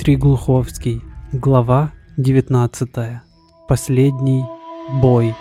Дмитрий Глуховский. Глава 19. Последний бой.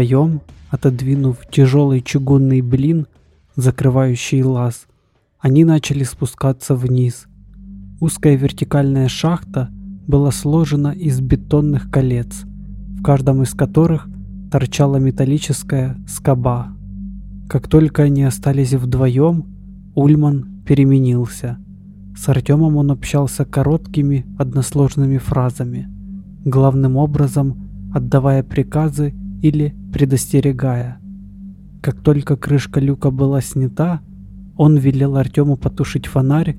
Вдвоем, отодвинув тяжелый чугунный блин, закрывающий лаз, они начали спускаться вниз. Узкая вертикальная шахта была сложена из бетонных колец, в каждом из которых торчала металлическая скоба. Как только они остались вдвоем, Ульман переменился. С Артемом он общался короткими односложными фразами, главным образом отдавая приказы или предостерегая. Как только крышка люка была снята, он велел Артему потушить фонарь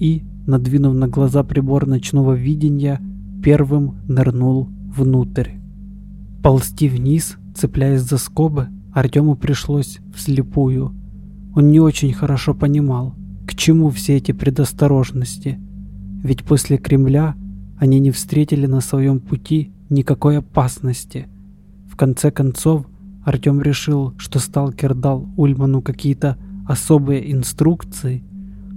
и, надвинув на глаза прибор ночного видения, первым нырнул внутрь. Ползти вниз, цепляясь за скобы, Артему пришлось вслепую. Он не очень хорошо понимал, к чему все эти предосторожности. Ведь после Кремля они не встретили на своем пути никакой опасности – в конце концов, Артем решил, что сталкер дал Ульману какие-то особые инструкции,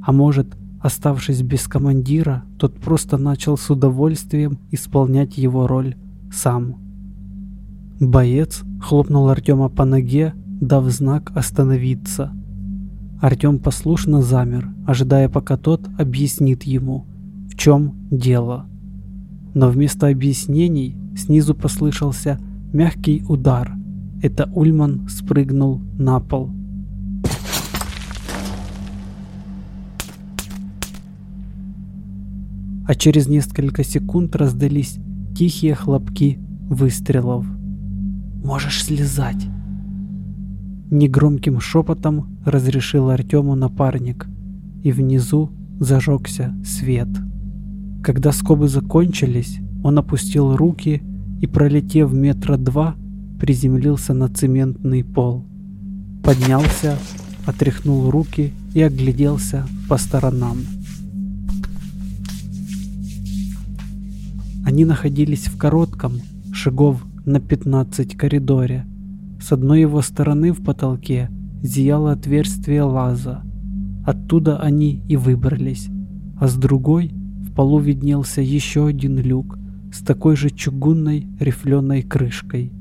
а может, оставшись без командира, тот просто начал с удовольствием исполнять его роль сам. Боец хлопнул Артема по ноге, дав знак остановиться. Артем послушно замер, ожидая, пока тот объяснит ему, в чем дело. Но вместо объяснений снизу послышался Мягкий удар. Это Ульман спрыгнул на пол. А через несколько секунд раздались тихие хлопки выстрелов. «Можешь слезать!» Негромким шепотом разрешил Артему напарник, и внизу зажегся свет. Когда скобы закончились, он опустил руки и, пролетев метра два, приземлился на цементный пол. Поднялся, отряхнул руки и огляделся по сторонам. Они находились в коротком, шагов на 15 коридоре. С одной его стороны в потолке зияло отверстие лаза. Оттуда они и выбрались, а с другой в полу виднелся еще один люк, с такой же чугунной рифленой крышкой.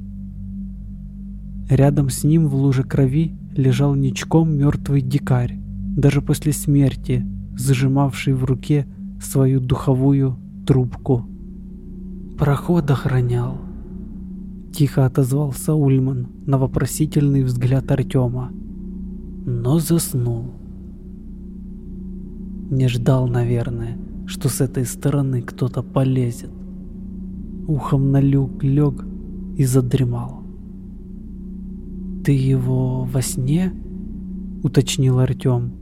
Рядом с ним в луже крови лежал ничком мертвый дикарь, даже после смерти, зажимавший в руке свою духовую трубку. «Проход охранял», — тихо отозвался Ульман на вопросительный взгляд Артема. Но заснул. Не ждал, наверное, что с этой стороны кто-то полезет ухом на люк лег и задремал. «Ты его во сне?» — уточнил Артем.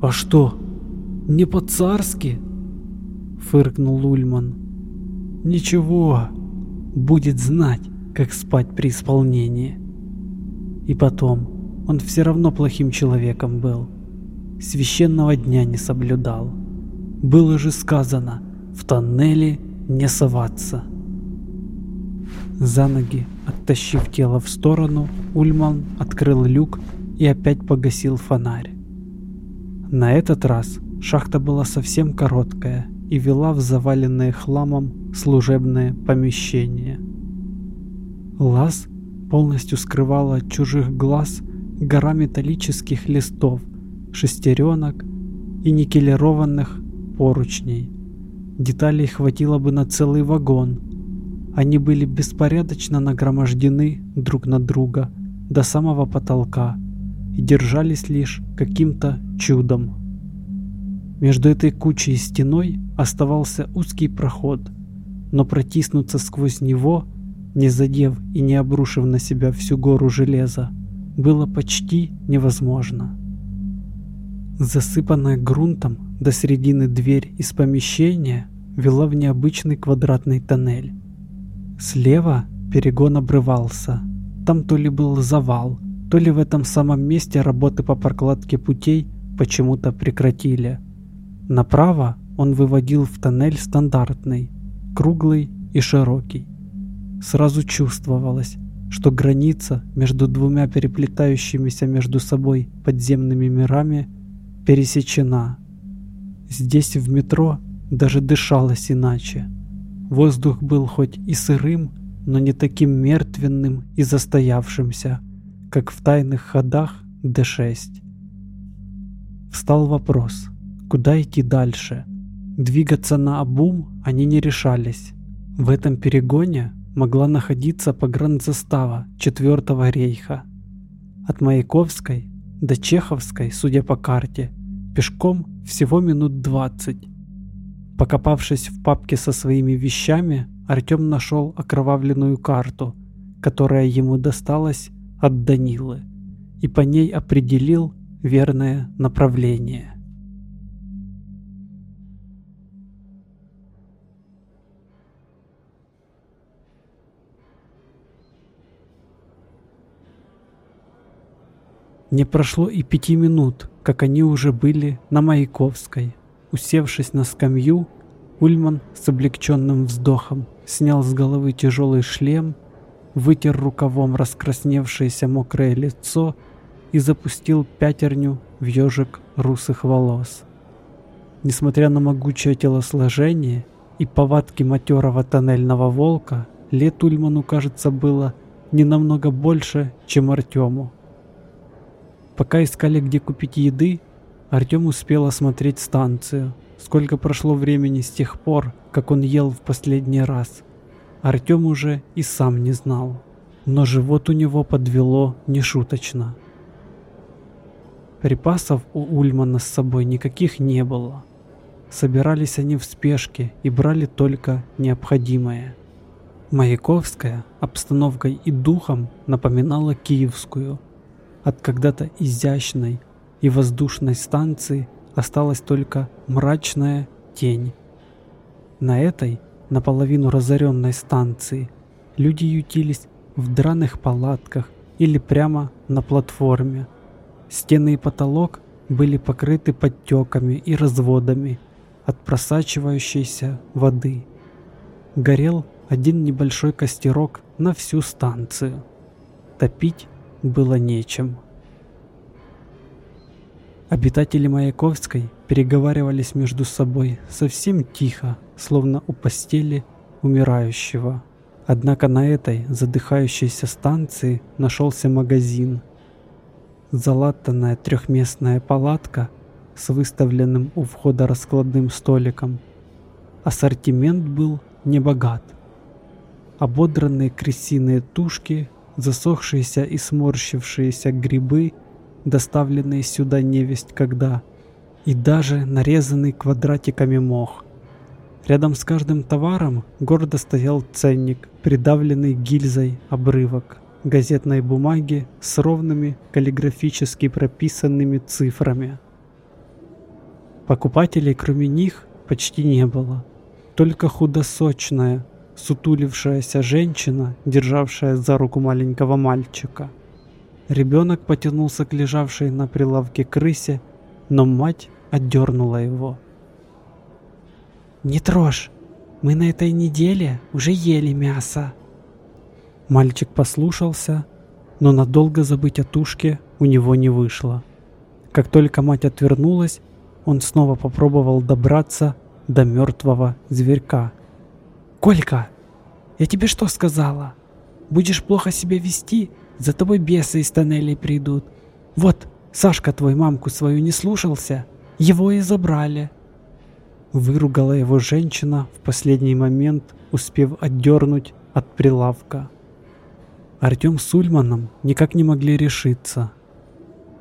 «А что, не по-царски?» — фыркнул Ульман. «Ничего, будет знать, как спать при исполнении. И потом, он все равно плохим человеком был. Священного дня не соблюдал. Было же сказано, в тоннеле не соваться. За ноги, оттащив тело в сторону, Ульман открыл люк и опять погасил фонарь. На этот раз шахта была совсем короткая и вела в заваленное хламом служебное помещение. Лаз полностью скрывала от чужих глаз гора металлических листов, шестеренок и никелированных поручней. Деталей хватило бы на целый вагон. Они были беспорядочно нагромождены друг на друга до самого потолка и держались лишь каким-то чудом. Между этой кучей и стеной оставался узкий проход, но протиснуться сквозь него, не задев и не обрушив на себя всю гору железа, было почти невозможно. Засыпанная грунтом до середины дверь из помещения вела в необычный квадратный тоннель. Слева перегон обрывался. Там то ли был завал, то ли в этом самом месте работы по прокладке путей почему-то прекратили. Направо он выводил в тоннель стандартный, круглый и широкий. Сразу чувствовалось, что граница между двумя переплетающимися между собой подземными мирами пересечена. Здесь в метро даже дышалось иначе. Воздух был хоть и сырым, но не таким мертвенным и застоявшимся, как в тайных ходах Д6. Встал вопрос, куда идти дальше? Двигаться на обум они не решались. В этом перегоне могла находиться погранзастава Четвертого рейха. От Маяковской до Чеховской, судя по карте, пешком всего минут 20. Покопавшись в папке со своими вещами, Артем нашел окровавленную карту, которая ему досталась от Данилы, и по ней определил верное направление. Не прошло и пяти минут, как они уже были на Маяковской. Усевшись на скамью, Ульман с облегченным вздохом снял с головы тяжелый шлем, вытер рукавом раскрасневшееся мокрое лицо и запустил пятерню в ежик русых волос. Несмотря на могучее телосложение и повадки матерого тоннельного волка, лет Ульману, кажется, было не намного больше, чем Артему. Пока искали, где купить еды, Артем успел осмотреть станцию. Сколько прошло времени с тех пор, как он ел в последний раз. Артем уже и сам не знал. Но живот у него подвело нешуточно. Припасов у Ульмана с собой никаких не было. Собирались они в спешке и брали только необходимое. Маяковская обстановкой и духом напоминала киевскую – от когда-то изящной и воздушной станции осталась только мрачная тень. На этой, наполовину разоренной станции, люди ютились в драных палатках или прямо на платформе. Стены и потолок были покрыты подтеками и разводами от просачивающейся воды. Горел один небольшой костерок на всю станцию. Топить было нечем. Обитатели Маяковской переговаривались между собой совсем тихо, словно у постели умирающего. Однако на этой задыхающейся станции нашелся магазин. Залатанная трехместная палатка с выставленным у входа раскладным столиком. Ассортимент был небогат. Ободранные крысиные тушки засохшиеся и сморщившиеся грибы, доставленные сюда невесть когда, и даже нарезанный квадратиками мох. Рядом с каждым товаром гордо стоял ценник, придавленный гильзой обрывок газетной бумаги с ровными каллиграфически прописанными цифрами. Покупателей кроме них почти не было, только худосочная, сутулившаяся женщина, державшая за руку маленького мальчика. Ребенок потянулся к лежавшей на прилавке крысе, но мать отдернула его. «Не трожь, мы на этой неделе уже ели мясо». Мальчик послушался, но надолго забыть о тушке у него не вышло. Как только мать отвернулась, он снова попробовал добраться до мертвого зверька – «Колька, я тебе что сказала? Будешь плохо себя вести, за тобой бесы из тоннелей придут. Вот, Сашка твой мамку свою не слушался, его и забрали». Выругала его женщина в последний момент, успев отдернуть от прилавка. Артем с Ульманом никак не могли решиться.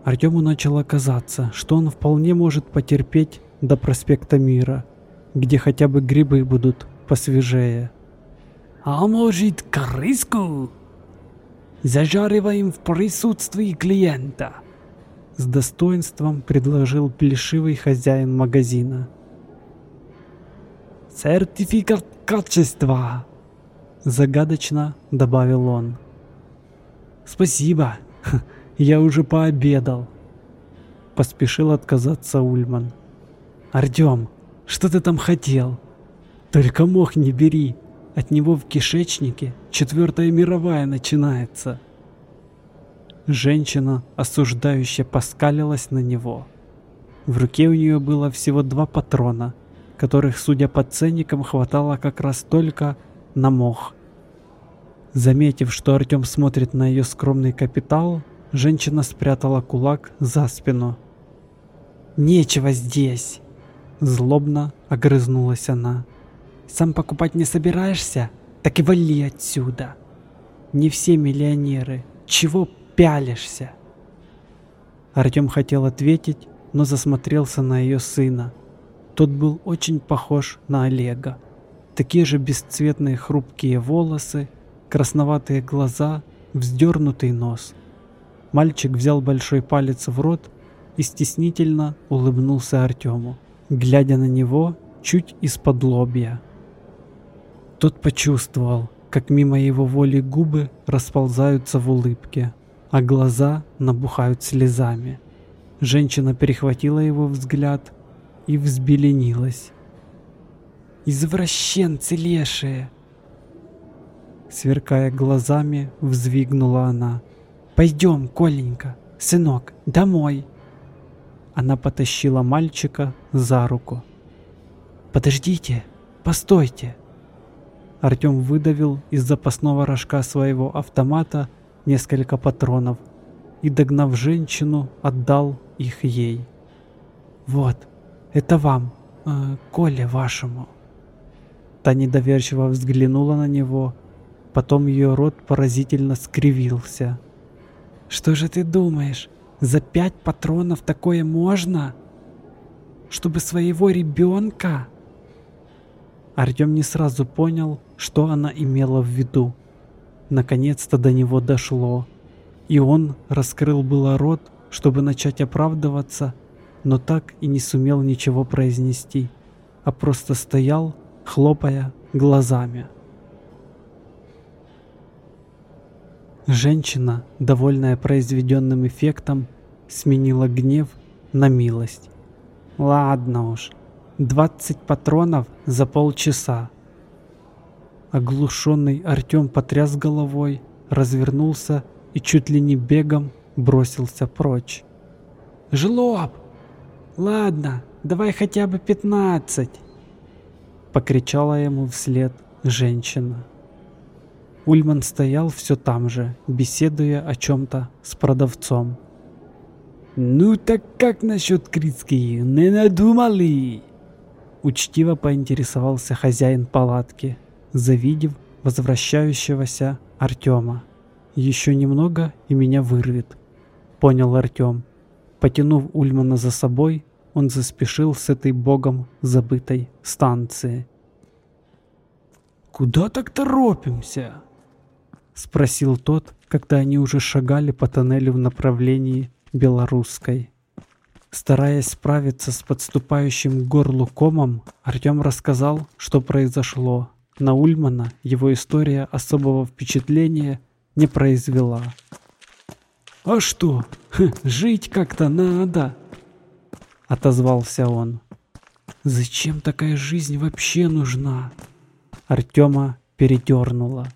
Артему начало казаться, что он вполне может потерпеть до проспекта Мира, где хотя бы грибы будут посвежее. А может, крыску? Зажариваем в присутствии клиента. С достоинством предложил плешивый хозяин магазина. Сертификат качества. Загадочно добавил он. Спасибо, я уже пообедал. Поспешил отказаться Ульман. Артем, что ты там хотел? Только мох не бери, от него в кишечнике четвертая мировая начинается. Женщина осуждающе поскалилась на него. В руке у нее было всего два патрона, которых, судя по ценникам, хватало как раз только на мох. Заметив, что Артем смотрит на ее скромный капитал, женщина спрятала кулак за спину. «Нечего здесь!» Злобно огрызнулась она. Сам покупать не собираешься? Так и вали отсюда. Не все миллионеры. Чего пялишься? Артем хотел ответить, но засмотрелся на ее сына. Тот был очень похож на Олега. Такие же бесцветные хрупкие волосы, красноватые глаза, вздернутый нос. Мальчик взял большой палец в рот и стеснительно улыбнулся Артему, глядя на него чуть из-под лобья. Тот почувствовал, как мимо его воли губы расползаются в улыбке, а глаза набухают слезами. Женщина перехватила его взгляд и взбеленилась. «Извращенцы лешие!» Сверкая глазами, взвигнула она. «Пойдем, Коленька, сынок, домой!» Она потащила мальчика за руку. «Подождите, постойте!» Артем выдавил из запасного рожка своего автомата несколько патронов и, догнав женщину, отдал их ей. «Вот, это вам, э, Коле вашему». Та недоверчиво взглянула на него, потом ее рот поразительно скривился. «Что же ты думаешь, за пять патронов такое можно? Чтобы своего ребенка?» Артем не сразу понял, что она имела в виду. Наконец-то до него дошло. И он раскрыл было рот, чтобы начать оправдываться, но так и не сумел ничего произнести, а просто стоял, хлопая глазами. Женщина, довольная произведенным эффектом, сменила гнев на милость. «Ладно уж, 20 патронов за полчаса. Оглушенный Артем потряс головой, развернулся и чуть ли не бегом бросился прочь. «Жлоб! Ладно, давай хотя бы пятнадцать!» Покричала ему вслед женщина. Ульман стоял все там же, беседуя о чем-то с продавцом. «Ну так как насчет Критские? Не надумали?» Учтиво поинтересовался хозяин палатки, завидев возвращающегося Артема. «Еще немного, и меня вырвет», — понял Артем. Потянув Ульмана за собой, он заспешил с этой богом забытой станции. «Куда так торопимся?» — спросил тот, когда они уже шагали по тоннелю в направлении Белорусской. Стараясь справиться с подступающим к горлу комом, Артем рассказал, что произошло. На Ульмана его история особого впечатления не произвела. «А что, жить как-то надо!» — отозвался он. «Зачем такая жизнь вообще нужна?» Артема передернуло.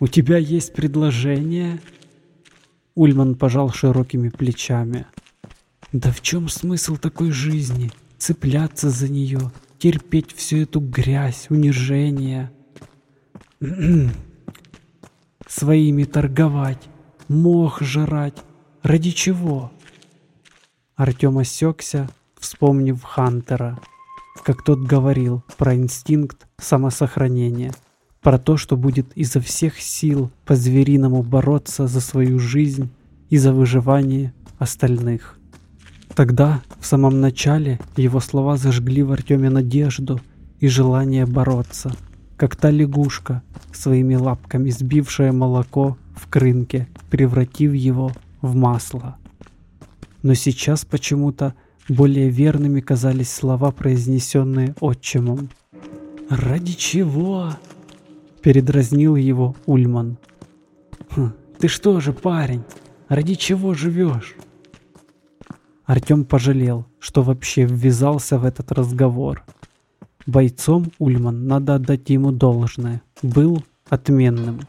«У тебя есть предложение?» Ульман пожал широкими плечами. Да в чем смысл такой жизни? Цепляться за нее, терпеть всю эту грязь, унижение. Своими торговать, мох жрать. Ради чего? Артем осекся, вспомнив Хантера, как тот говорил про инстинкт самосохранения, про то, что будет изо всех сил по-звериному бороться за свою жизнь и за выживание остальных. Тогда, в самом начале, его слова зажгли в Артеме надежду и желание бороться, как та лягушка, своими лапками сбившая молоко в крынке, превратив его в масло. Но сейчас почему-то более верными казались слова, произнесенные отчимом. «Ради чего?» — передразнил его Ульман. «Хм, «Ты что же, парень, ради чего живешь?» Артем пожалел, что вообще ввязался в этот разговор. Бойцом Ульман, надо отдать ему должное, был отменным.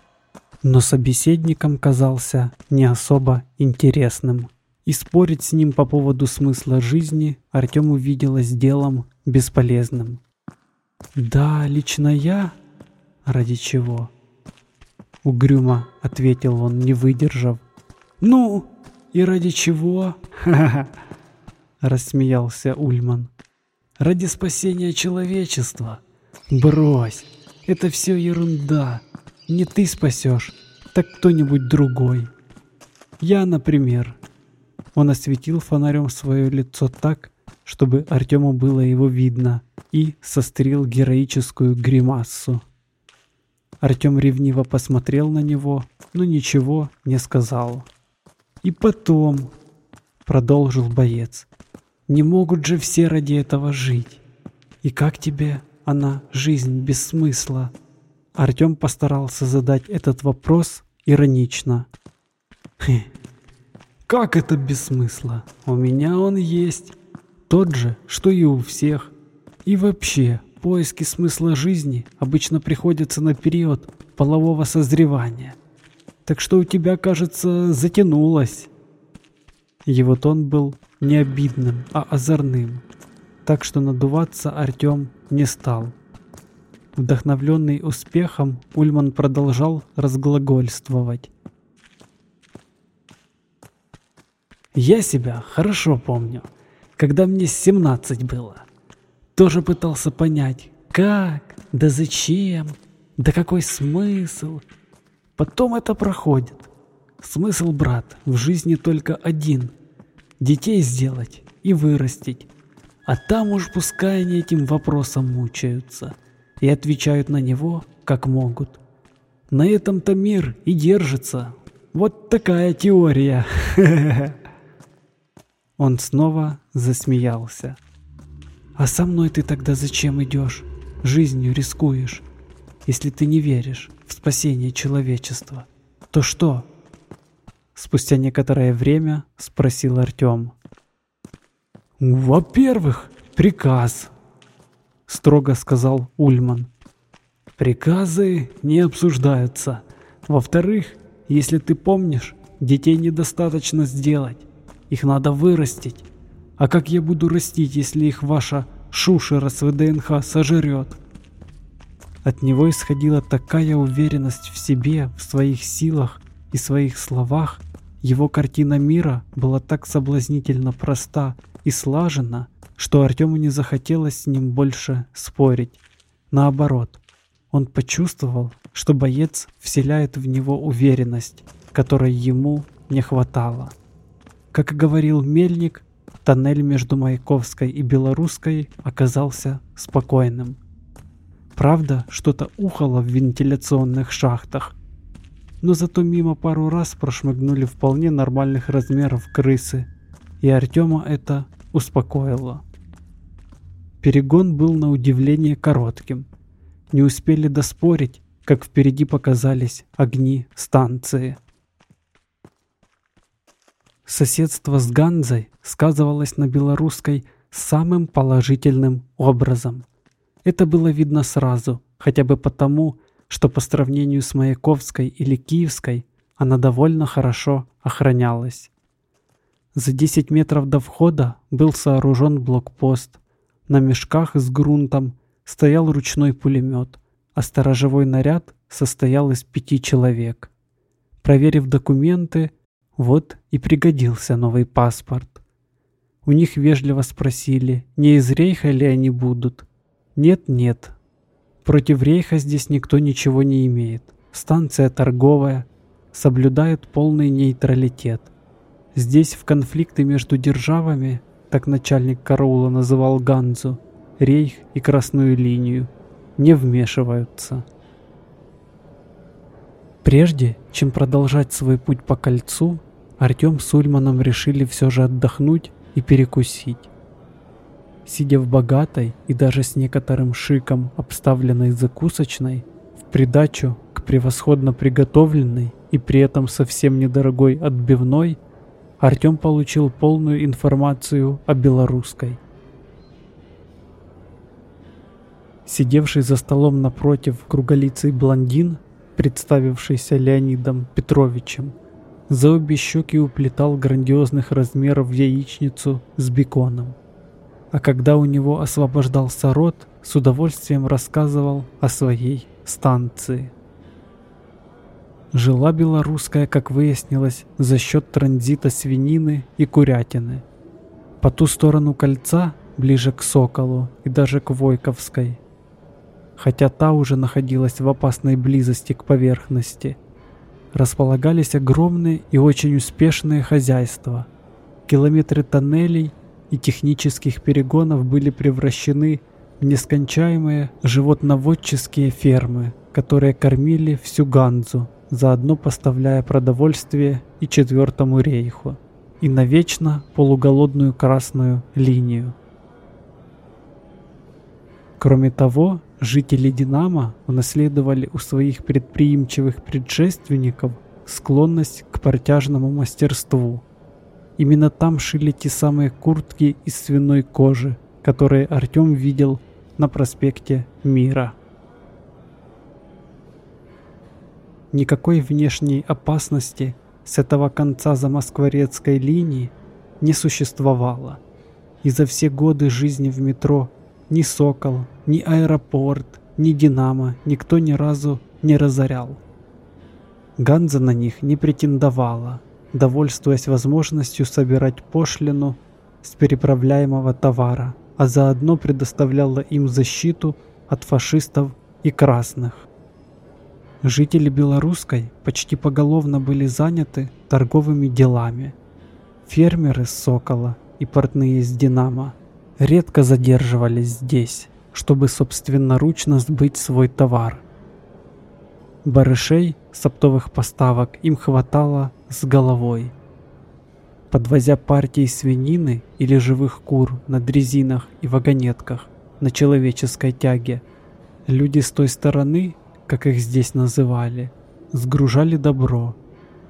Но собеседником казался не особо интересным. И спорить с ним по поводу смысла жизни Артему виделось делом бесполезным. «Да, лично я? Ради чего?» Угрюмо ответил он, не выдержав. «Ну, и ради чего?» «Ха-ха-ха!» Рассмеялся Ульман. «Ради спасения человечества. Брось, это все ерунда. Не ты спасешь, так кто-нибудь другой. Я, например, он осветил фонарем свое лицо так, чтобы Артему было его видно, и сострил героическую гримасу. Артем ревниво посмотрел на него, но ничего не сказал. «И потом», — продолжил боец, — «не могут же все ради этого жить. И как тебе она, жизнь без смысла?» Артем постарался задать этот вопрос иронично. «Хм, как это без смысла? У меня он есть. Тот же, что и у всех. И вообще, поиски смысла жизни обычно приходятся на период полового созревания. Так что у тебя, кажется, затянулось. Его тон был не обидным, а озорным. Так что надуваться Артем не стал. Вдохновленный успехом, Ульман продолжал разглагольствовать. Я себя хорошо помню, когда мне 17 было. Тоже пытался понять, как, да зачем, да какой смысл. Потом это проходит. Смысл, брат, в жизни только один. Детей сделать и вырастить. А там уж пускай они этим вопросом мучаются и отвечают на него, как могут. На этом-то мир и держится. Вот такая теория. Он снова засмеялся. «А со мной ты тогда зачем идешь? Жизнью рискуешь. Если ты не веришь в спасение человечества, то что?» Спустя некоторое время спросил Артем. «Во-первых, приказ», — строго сказал Ульман. «Приказы не обсуждаются. Во-вторых, если ты помнишь, детей недостаточно сделать. Их надо вырастить. А как я буду растить, если их ваша шушера с ВДНХ сожрет? От него исходила такая уверенность в себе, в своих силах и своих словах. Его картина мира была так соблазнительно проста и слажена, что Артему не захотелось с ним больше спорить. Наоборот, он почувствовал, что боец вселяет в него уверенность, которой ему не хватало. Как и говорил Мельник, тоннель между Маяковской и Белорусской оказался спокойным. Правда, что-то ухало в вентиляционных шахтах, но зато мимо пару раз прошмыгнули вполне нормальных размеров крысы, и Артема это успокоило. Перегон был на удивление коротким. Не успели доспорить, как впереди показались огни станции. Соседство с Ганзой сказывалось на белорусской самым положительным образом. Это было видно сразу, хотя бы потому, что по сравнению с Маяковской или Киевской она довольно хорошо охранялась. За 10 метров до входа был сооружен блокпост. На мешках с грунтом стоял ручной пулемет, а сторожевой наряд состоял из пяти человек. Проверив документы, вот и пригодился новый паспорт. У них вежливо спросили, не из рейха ли они будут. Нет-нет. Против рейха здесь никто ничего не имеет. Станция торговая, соблюдает полный нейтралитет. Здесь в конфликты между державами, так начальник караула называл Ганзу, рейх и красную линию, не вмешиваются. Прежде, чем продолжать свой путь по кольцу, Артем с Ульманом решили все же отдохнуть и перекусить. Сидя в богатой и даже с некоторым шиком обставленной закусочной, в придачу к превосходно приготовленной и при этом совсем недорогой отбивной, Артем получил полную информацию о белорусской. Сидевший за столом напротив круголицый блондин, представившийся Леонидом Петровичем, за обе щеки уплетал грандиозных размеров яичницу с беконом. А когда у него освобождался рот, с удовольствием рассказывал о своей станции. Жила белорусская, как выяснилось, за счет транзита свинины и курятины. По ту сторону кольца, ближе к Соколу и даже к Войковской, хотя та уже находилась в опасной близости к поверхности, располагались огромные и очень успешные хозяйства. Километры тоннелей и технических перегонов были превращены в нескончаемые животноводческие фермы, которые кормили всю Ганзу, заодно поставляя продовольствие и Четвертому рейху, и навечно полуголодную красную линию. Кроме того, жители Динамо унаследовали у своих предприимчивых предшественников склонность к протяжному мастерству – Именно там шили те самые куртки из свиной кожи, которые Артем видел на проспекте Мира. Никакой внешней опасности с этого конца замоскворецкой линии не существовало. И за все годы жизни в метро ни Сокол, ни аэропорт, ни Динамо никто ни разу не разорял. Ганза на них не претендовала – довольствуясь возможностью собирать пошлину с переправляемого товара, а заодно предоставляла им защиту от фашистов и красных. Жители Белорусской почти поголовно были заняты торговыми делами. Фермеры с Сокола и портные с Динамо редко задерживались здесь, чтобы собственноручно сбыть свой товар. Барышей с оптовых поставок им хватало с головой. Подвозя партии свинины или живых кур на дрезинах и вагонетках на человеческой тяге, люди с той стороны, как их здесь называли, сгружали добро.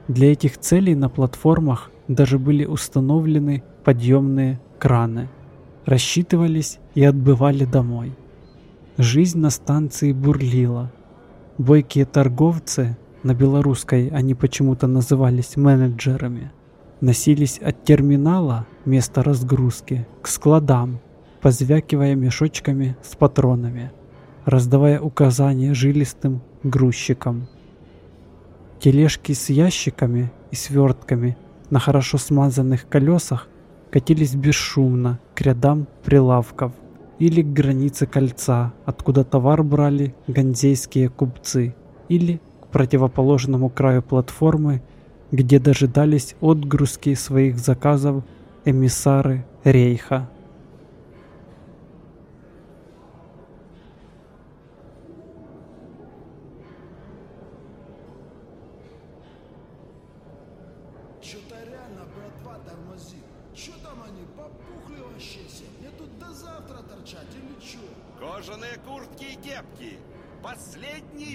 Для этих целей на платформах даже были установлены подъемные краны, рассчитывались и отбывали домой. Жизнь на станции бурлила. Бойкие торговцы на белорусской они почему-то назывались менеджерами, носились от терминала места разгрузки к складам, позвякивая мешочками с патронами, раздавая указания жилистым грузчикам. Тележки с ящиками и свертками на хорошо смазанных колесах катились бесшумно к рядам прилавков или к границе кольца, откуда товар брали ганзейские купцы, или противоположному краю платформы, где дожидались отгрузки своих заказов эмиссары Рейха.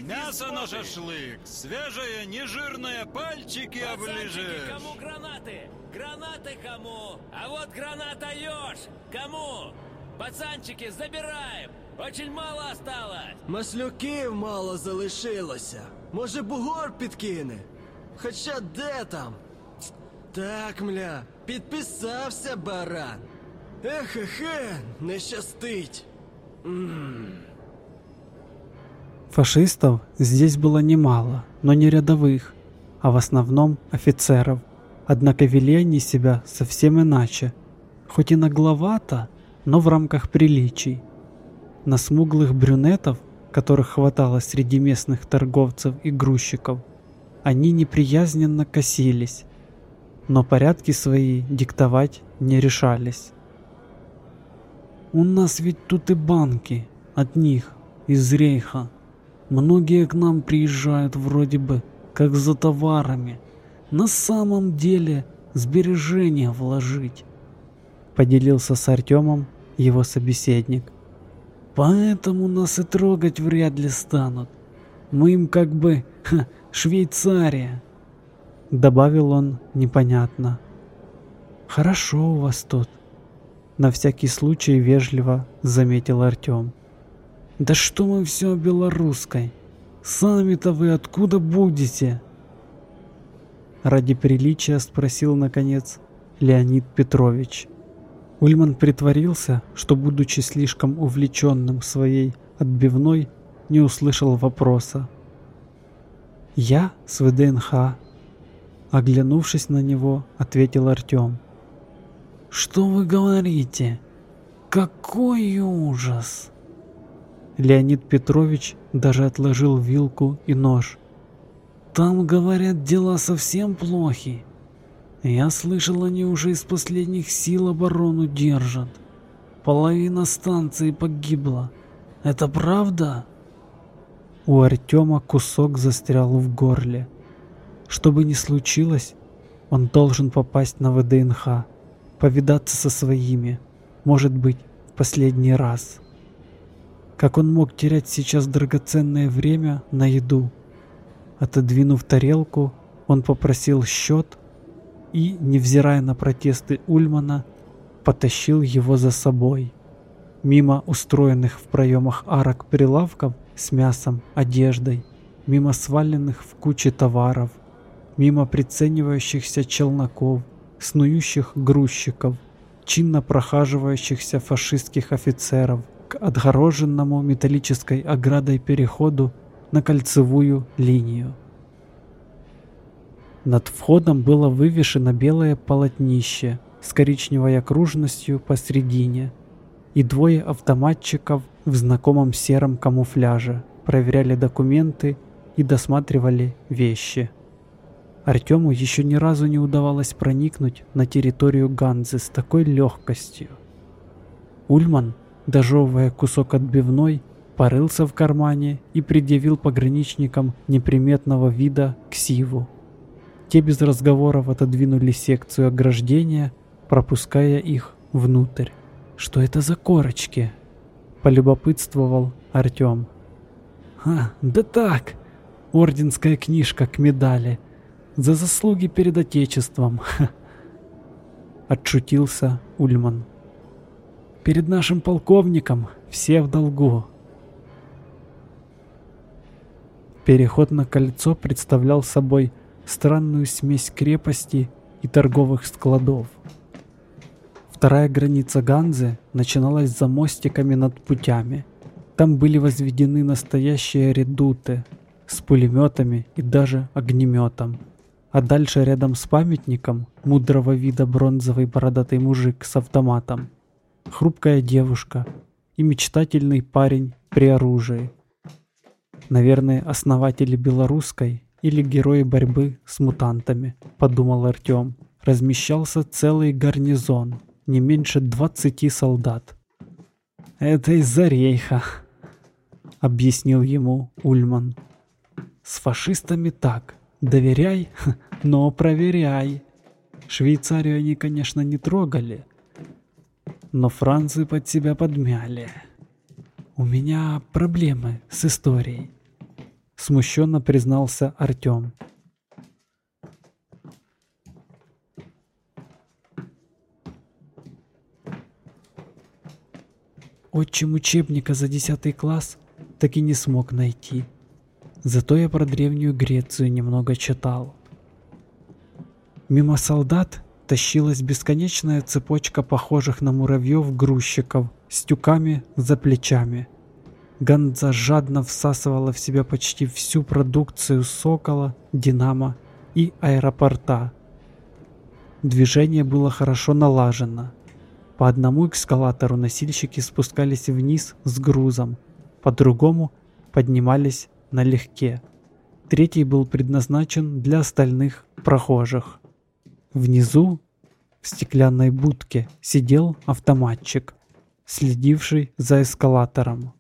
Мясо вид на моды. шашлык, свежее, нежирное, пальчики Пацанчики, оближешь. кому гранаты? Гранаты кому? А вот граната Ёж! Кому? Пацанчики, забираем! Очень мало осталось! Маслюків мало залишилося. Може, бугор підкине? Хоча де там? Так, мля, підписався баран. Ех-хе-хе, не щастить. Фашистов здесь было немало, но не рядовых, а в основном офицеров. Однако вели они себя совсем иначе, хоть и нагловато, но в рамках приличий. На смуглых брюнетов, которых хватало среди местных торговцев и грузчиков, они неприязненно косились, но порядки свои диктовать не решались. «У нас ведь тут и банки, от них, из рейха. Многие к нам приезжают вроде бы как за товарами. На самом деле сбережения вложить. Поделился с Артемом его собеседник. Поэтому нас и трогать вряд ли станут. Мы им как бы ха, Швейцария. Добавил он непонятно. Хорошо у вас тут. На всякий случай вежливо заметил Артем. Да что мы все белорусской? Сами-то вы откуда будете? Ради приличия спросил наконец Леонид Петрович. Ульман притворился, что, будучи слишком увлеченным своей отбивной, не услышал вопроса. «Я с ВДНХ», — оглянувшись на него, ответил Артем. «Что вы говорите? Какой ужас!» Леонид Петрович даже отложил вилку и нож. «Там, говорят, дела совсем плохи. Я слышал, они уже из последних сил оборону держат. Половина станции погибла. Это правда?» У Артема кусок застрял в горле. Что бы ни случилось, он должен попасть на ВДНХ повидаться со своими, может быть, в последний раз. Как он мог терять сейчас драгоценное время на еду? Отодвинув тарелку, он попросил счет и, невзирая на протесты Ульмана, потащил его за собой. Мимо устроенных в проемах арок прилавков с мясом, одеждой, мимо сваленных в куче товаров, мимо приценивающихся челноков, снующих грузчиков, чинно прохаживающихся фашистских офицеров к отгороженному металлической оградой переходу на кольцевую линию. Над входом было вывешено белое полотнище с коричневой окружностью посредине, и двое автоматчиков в знакомом сером камуфляже проверяли документы и досматривали вещи. Артему еще ни разу не удавалось проникнуть на территорию Ганзы с такой легкостью. Ульман, дожевывая кусок отбивной, порылся в кармане и предъявил пограничникам неприметного вида ксиву. Те без разговоров отодвинули секцию ограждения, пропуская их внутрь. «Что это за корочки?» — полюбопытствовал Артем. «А, да так, орденская книжка к медали», за заслуги перед Отечеством. Отшутился Ульман. Перед нашим полковником все в долгу. Переход на кольцо представлял собой странную смесь крепости и торговых складов. Вторая граница Ганзы начиналась за мостиками над путями. Там были возведены настоящие редуты с пулеметами и даже огнеметом. А дальше рядом с памятником мудрого вида бронзовый бородатый мужик с автоматом, хрупкая девушка и мечтательный парень при оружии. Наверное, основатели белорусской или герои борьбы с мутантами, подумал Артем. Размещался целый гарнизон, не меньше 20 солдат. Это из-за рейха, объяснил ему Ульман. С фашистами так. Доверяй, но проверяй. Швейцарию они, конечно, не трогали, но Францию под себя подмяли. У меня проблемы с историей, смущенно признался Артем. Отчим учебника за 10 класс так и не смог найти. Зато я про Древнюю Грецию немного читал. Мимо солдат тащилась бесконечная цепочка похожих на муравьев грузчиков с тюками за плечами. Ганза жадно всасывала в себя почти всю продукцию Сокола, Динамо и аэропорта. Движение было хорошо налажено. По одному эскалатору носильщики спускались вниз с грузом, по другому поднимались налегке. Третий был предназначен для остальных прохожих. Внизу, в стеклянной будке, сидел автоматчик, следивший за эскалатором.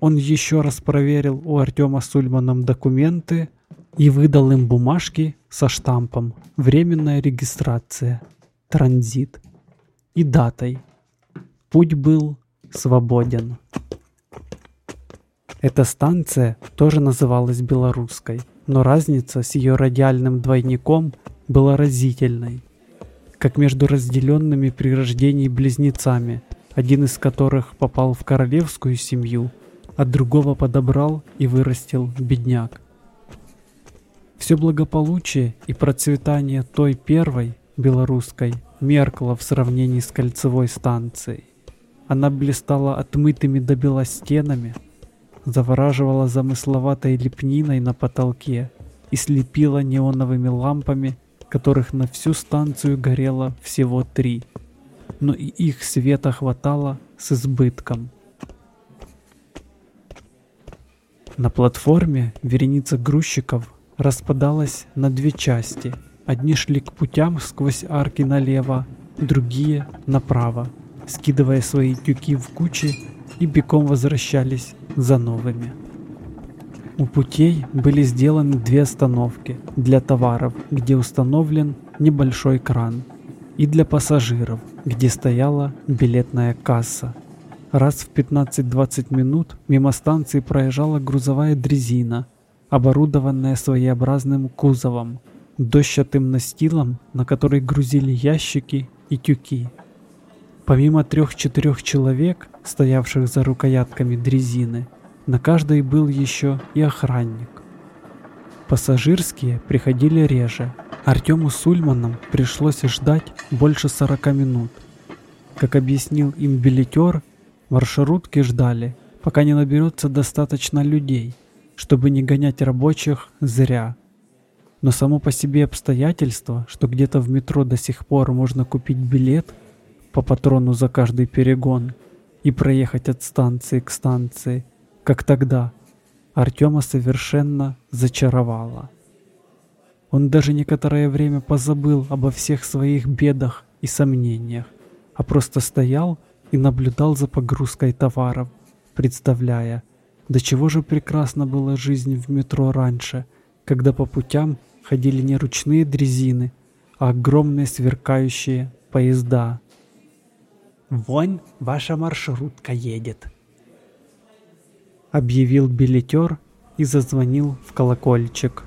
Он еще раз проверил у Артема с Ульманом документы, и выдал им бумажки со штампом «Временная регистрация», «Транзит» и датой. Путь был свободен. Эта станция тоже называлась белорусской, но разница с ее радиальным двойником была разительной. Как между разделенными при рождении близнецами, один из которых попал в королевскую семью, а другого подобрал и вырастил бедняк. Все благополучие и процветание той первой, белорусской, меркло в сравнении с кольцевой станцией. Она блистала отмытыми до бела стенами, завораживала замысловатой лепниной на потолке и слепила неоновыми лампами, которых на всю станцию горело всего три. Но и их света хватало с избытком. На платформе вереница грузчиков распадалась на две части. Одни шли к путям сквозь арки налево, другие направо, скидывая свои тюки в кучи и бегом возвращались за новыми. У путей были сделаны две остановки для товаров, где установлен небольшой кран, и для пассажиров, где стояла билетная касса. Раз в 15-20 минут мимо станции проезжала грузовая дрезина, оборудованная своеобразным кузовом, дощатым настилом, на который грузили ящики и тюки. Помимо трех-четырех человек, стоявших за рукоятками дрезины, на каждой был еще и охранник. Пассажирские приходили реже. Артему с Ульманом пришлось ждать больше 40 минут. Как объяснил им билетер, маршрутки ждали, пока не наберется достаточно людей, чтобы не гонять рабочих зря. Но само по себе обстоятельство, что где-то в метро до сих пор можно купить билет – по патрону за каждый перегон и проехать от станции к станции, как тогда, Артема совершенно зачаровало. Он даже некоторое время позабыл обо всех своих бедах и сомнениях, а просто стоял и наблюдал за погрузкой товаров, представляя, до чего же прекрасна была жизнь в метро раньше, когда по путям ходили не ручные дрезины, а огромные сверкающие поезда. Вон ваша маршрутка едет. Объявил билетер и зазвонил в колокольчик.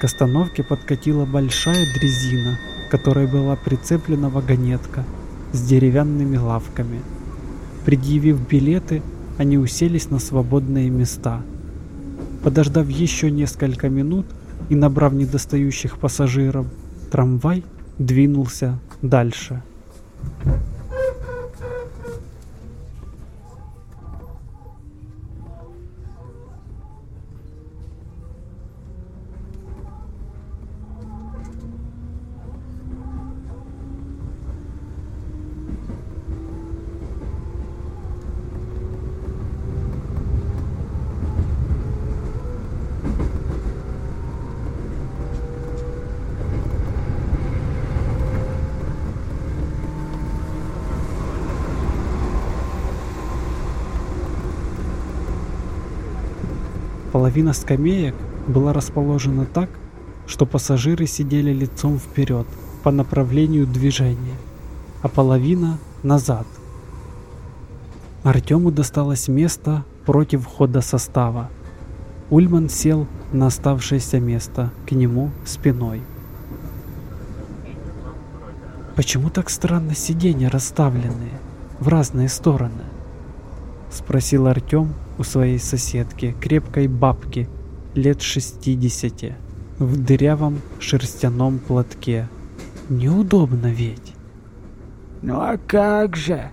К остановке подкатила большая дрезина, к которой была прицеплена вагонетка с деревянными лавками. Предъявив билеты, они уселись на свободные места. Подождав еще несколько минут и набрав недостающих пассажиров, трамвай двинулся дальше. Половина скамеек была расположена так, что пассажиры сидели лицом вперед по направлению движения, а половина назад. Артему досталось место против входа состава. Ульман сел на оставшееся место к нему спиной. «Почему так странно сиденья расставленные в разные стороны?» — спросил Артем, у своей соседки, крепкой бабки, лет 60, в дырявом шерстяном платке. Неудобно ведь. Ну а как же?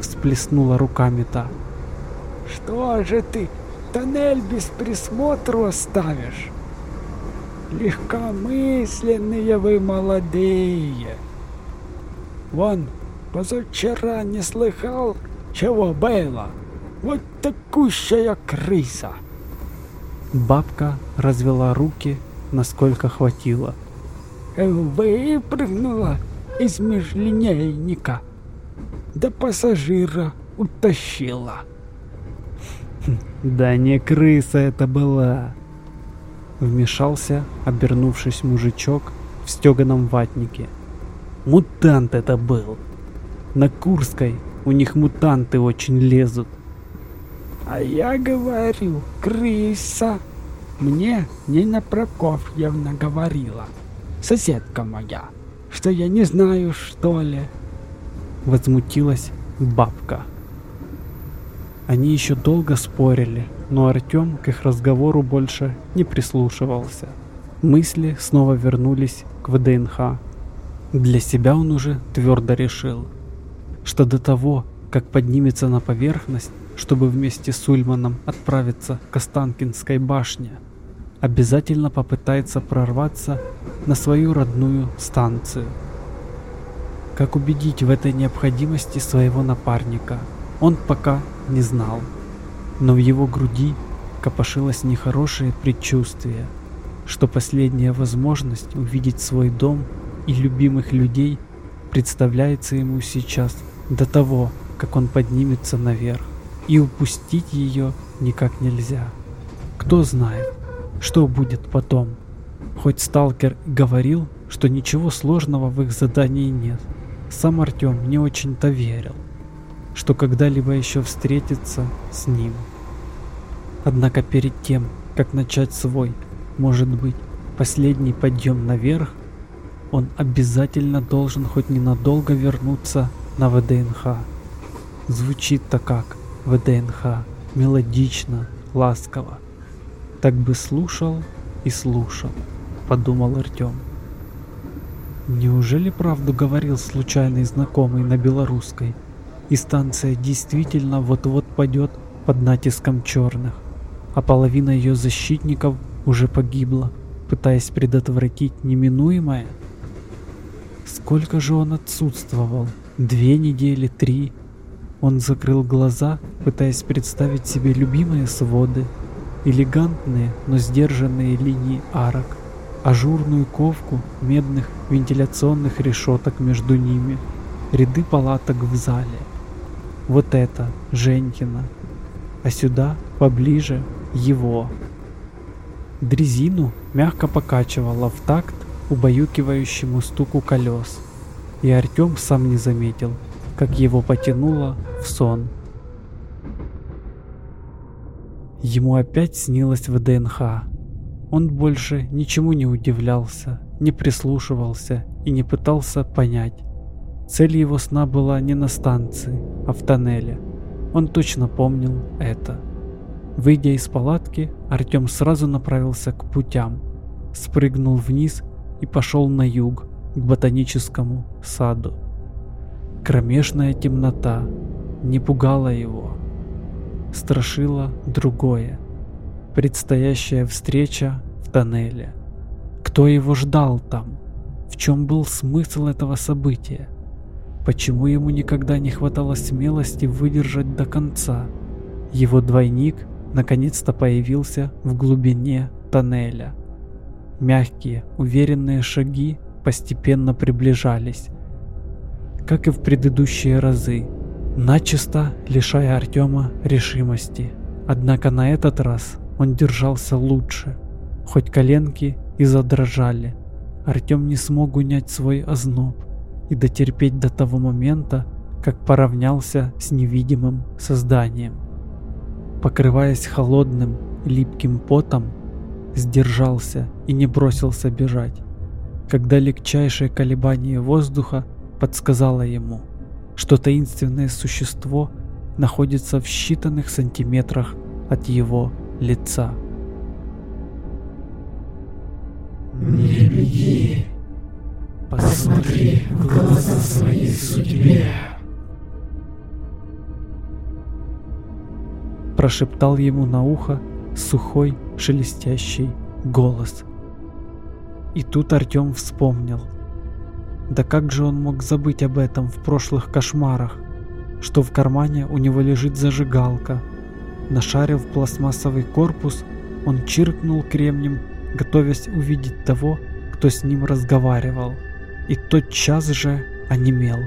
Всплеснула руками та. Что же ты тоннель без присмотру оставишь? Легкомысленные вы молодые. Вон, позавчера не слыхал, чего было? Вот такущая крыса!» Бабка развела руки, насколько хватило. Выпрыгнула из межлинейника. До пассажира утащила. Да не крыса это была. Вмешался, обернувшись мужичок в стеганом ватнике. Мутант это был. На Курской у них мутанты очень лезут. А я говорю, крыса. Мне Нина Прокофьевна говорила, соседка моя, что я не знаю, что ли. Возмутилась бабка. Они еще долго спорили, но Артем к их разговору больше не прислушивался. Мысли снова вернулись к ВДНХ. Для себя он уже твердо решил, что до того, как поднимется на поверхность, чтобы вместе с Ульманом отправиться к Останкинской башне, обязательно попытается прорваться на свою родную станцию. Как убедить в этой необходимости своего напарника, он пока не знал. Но в его груди копошилось нехорошее предчувствие, что последняя возможность увидеть свой дом и любимых людей представляется ему сейчас до того, как он поднимется наверх, и упустить ее никак нельзя. Кто знает, что будет потом. Хоть сталкер говорил, что ничего сложного в их задании нет, сам Артем не очень-то верил, что когда-либо еще встретится с ним. Однако перед тем, как начать свой, может быть, последний подъем наверх, он обязательно должен хоть ненадолго вернуться на ВДНХ. Звучит-то как ВДНХ, мелодично, ласково. Так бы слушал и слушал, подумал Артем. Неужели правду говорил случайный знакомый на белорусской, и станция действительно вот-вот падет под натиском черных, а половина ее защитников уже погибла, пытаясь предотвратить неминуемое? Сколько же он отсутствовал? Две недели, три? Он закрыл глаза, пытаясь представить себе любимые своды, элегантные, но сдержанные линии арок, ажурную ковку медных вентиляционных решеток между ними, ряды палаток в зале. Вот это Женькина, а сюда, поближе, его. Дрезину мягко покачивало в такт убаюкивающему стуку колес, и Артем сам не заметил, как его потянуло в сон. Ему опять снилось ВДНХ. Он больше ничему не удивлялся, не прислушивался и не пытался понять. Цель его сна была не на станции, а в тоннеле. Он точно помнил это. Выйдя из палатки, Артем сразу направился к путям, спрыгнул вниз и пошел на юг, к ботаническому саду. Кромешная темнота не пугала его страшило другое. Предстоящая встреча в тоннеле. Кто его ждал там? В чем был смысл этого события? Почему ему никогда не хватало смелости выдержать до конца? Его двойник наконец-то появился в глубине тоннеля. Мягкие, уверенные шаги постепенно приближались. Как и в предыдущие разы, начисто лишая Артема решимости. Однако на этот раз он держался лучше, хоть коленки и задрожали. Артем не смог унять свой озноб и дотерпеть до того момента, как поравнялся с невидимым созданием. Покрываясь холодным, липким потом, сдержался и не бросился бежать, когда легчайшее колебание воздуха подсказало ему – что таинственное существо находится в считанных сантиметрах от его лица. Не беги, посмотри в глаза своей судьбе. Прошептал ему на ухо сухой шелестящий голос. И тут Артем вспомнил – да как же он мог забыть об этом в прошлых кошмарах? Что в кармане у него лежит зажигалка. Нашарив пластмассовый корпус, он чиркнул кремнем, готовясь увидеть того, кто с ним разговаривал. И тот час же онемел,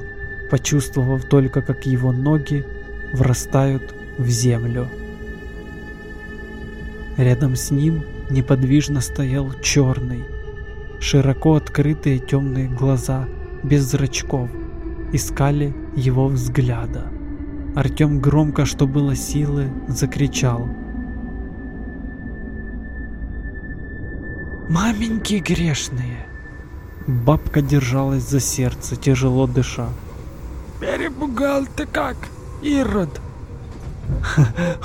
почувствовав только, как его ноги врастают в землю. Рядом с ним неподвижно стоял черный. Широко открытые темные глаза, без зрачков, искали его взгляда. Артем громко, что было силы, закричал. «Маменьки грешные!» Бабка держалась за сердце, тяжело дыша. Перепугал ты как, Ирод.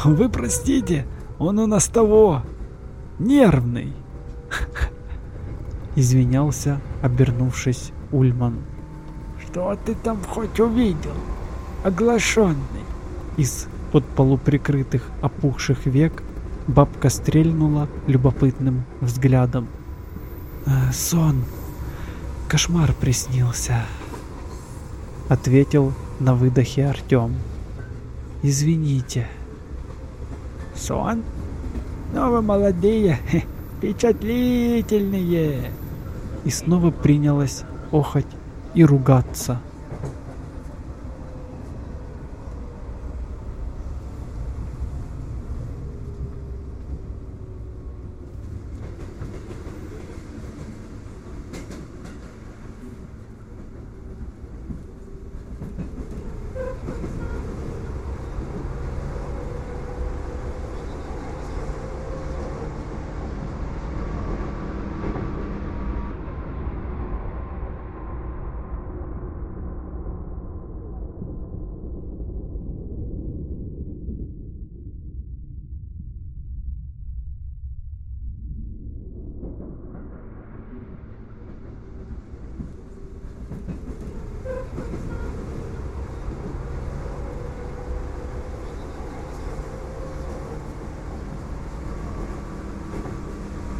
Вы простите, он у нас того, нервный. Извинялся, обернувшись, Ульман. Что ты там хоть увидел? Оглашенный. Из-под полуприкрытых опухших век бабка стрельнула любопытным взглядом. «Э, «Сон. Кошмар приснился», — ответил на выдохе Артем. «Извините». «Сон? Ну вы молодые, впечатлительные!» И снова принялась охоть и ругаться.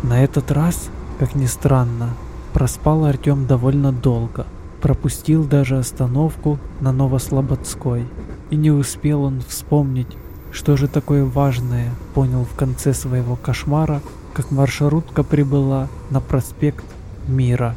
На этот раз, как ни странно, проспал Артем довольно долго. Пропустил даже остановку на Новослободской. И не успел он вспомнить, что же такое важное понял в конце своего кошмара, как маршрутка прибыла на проспект Мира.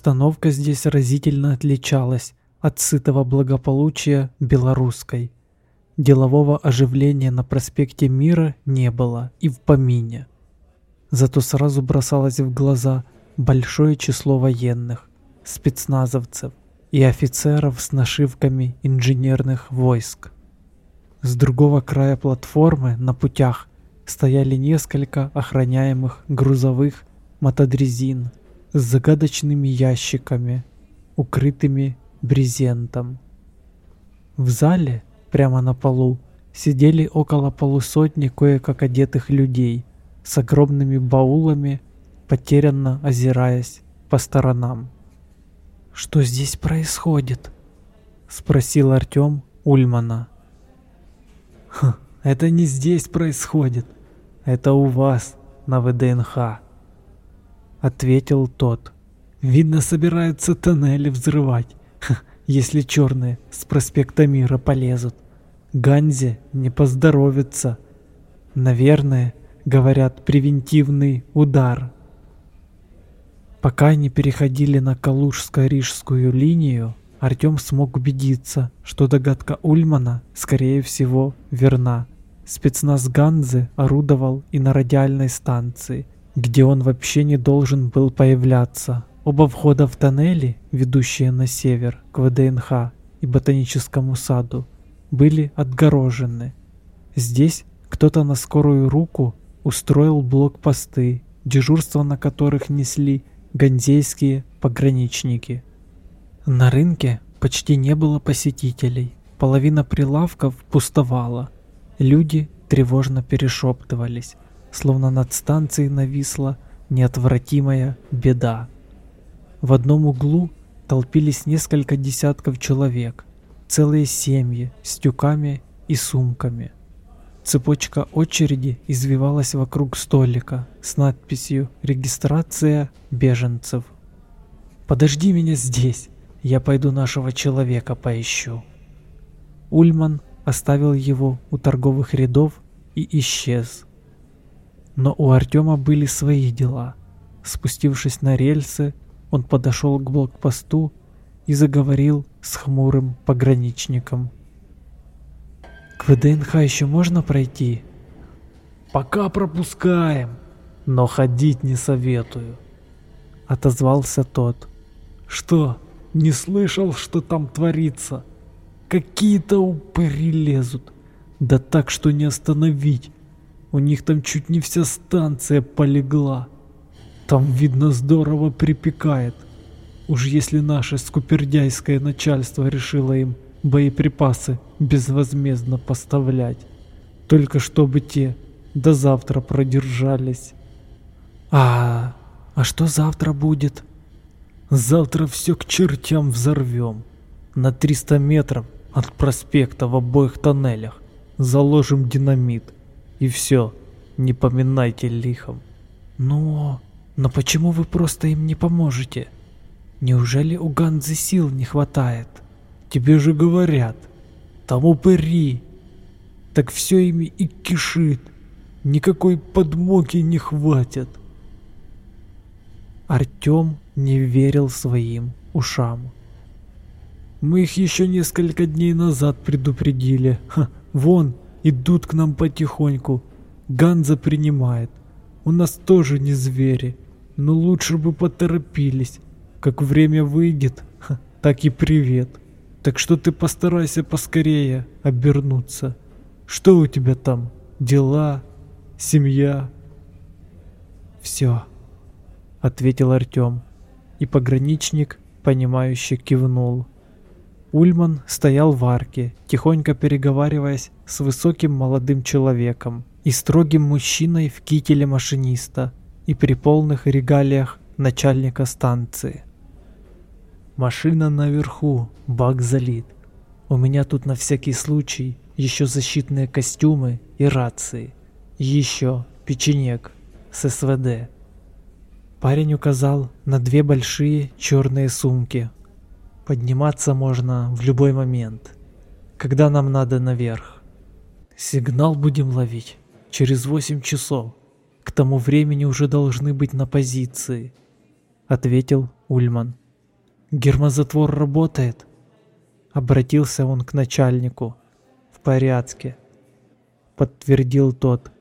Обстановка здесь разительно отличалась от сытого благополучия белорусской. Делового оживления на проспекте Мира не было и в помине. Зато сразу бросалось в глаза большое число военных, спецназовцев и офицеров с нашивками инженерных войск. С другого края платформы на путях стояли несколько охраняемых грузовых мотодрезин с загадочными ящиками, укрытыми брезентом. В зале, прямо на полу, сидели около полусотни кое-как одетых людей с огромными баулами, потерянно озираясь по сторонам. «Что здесь происходит?» — спросил Артем Ульмана. «Это не здесь происходит, это у вас на ВДНХ», — ответил тот. «Видно, собираются тоннели взрывать, если черные с проспекта Мира полезут. Ганзе не поздоровится. Наверное, говорят, превентивный удар». Пока они переходили на Калужско-Рижскую линию, Артем смог убедиться, что догадка Ульмана, скорее всего, верна. Спецназ Ганзы орудовал и на радиальной станции – где он вообще не должен был появляться. Оба входа в тоннели, ведущие на север, к ВДНХ и ботаническому саду, были отгорожены. Здесь кто-то на скорую руку устроил блокпосты, дежурство на которых несли ганзейские пограничники. На рынке почти не было посетителей, половина прилавков пустовала. Люди тревожно перешептывались словно над станцией нависла неотвратимая беда. В одном углу толпились несколько десятков человек, целые семьи с тюками и сумками. Цепочка очереди извивалась вокруг столика с надписью «Регистрация беженцев». «Подожди меня здесь, я пойду нашего человека поищу». Ульман оставил его у торговых рядов и исчез. Но у Артема были свои дела. Спустившись на рельсы, Он подошел к блокпосту и заговорил с хмурым пограничником. «К ВДНХ еще можно пройти?» «Пока пропускаем, но ходить не советую», — отозвался тот. «Что, не слышал, что там творится? Какие-то упыри лезут, да так, что не остановить. У них там чуть не вся станция полегла. Там, видно, здорово припекает. Уж если наше скупердяйское начальство решило им боеприпасы безвозмездно поставлять. Только чтобы те до завтра продержались. А, а что завтра будет? Завтра все к чертям взорвем. На 300 метров от проспекта в обоих тоннелях заложим динамит. И все, не поминайте лихом. Но... но почему вы просто им не поможете? Неужели у Ганзы сил не хватает? Тебе же говорят, там упыри. Так все ими и кишит. Никакой подмоги не хватит. Артем не верил своим ушам. Мы их еще несколько дней назад предупредили. Ха, вон, идут к нам потихоньку. Ганза принимает. У нас тоже не звери, но лучше бы поторопились. Как время выйдет, так и привет. Так что ты постарайся поскорее обернуться. Что у тебя там? Дела? Семья? Все, ответил Артем. И пограничник, понимающе кивнул. Ульман стоял в арке, тихонько переговариваясь с высоким молодым человеком и строгим мужчиной в кителе машиниста и при полных регалиях начальника станции. Машина наверху, бак залит. У меня тут на всякий случай еще защитные костюмы и рации. Еще печенек с СВД. Парень указал на две большие черные сумки, Подниматься можно в любой момент, когда нам надо наверх. Сигнал будем ловить через 8 часов. К тому времени уже должны быть на позиции, ответил Ульман. Гермозатвор работает? Обратился он к начальнику. В порядке, подтвердил тот.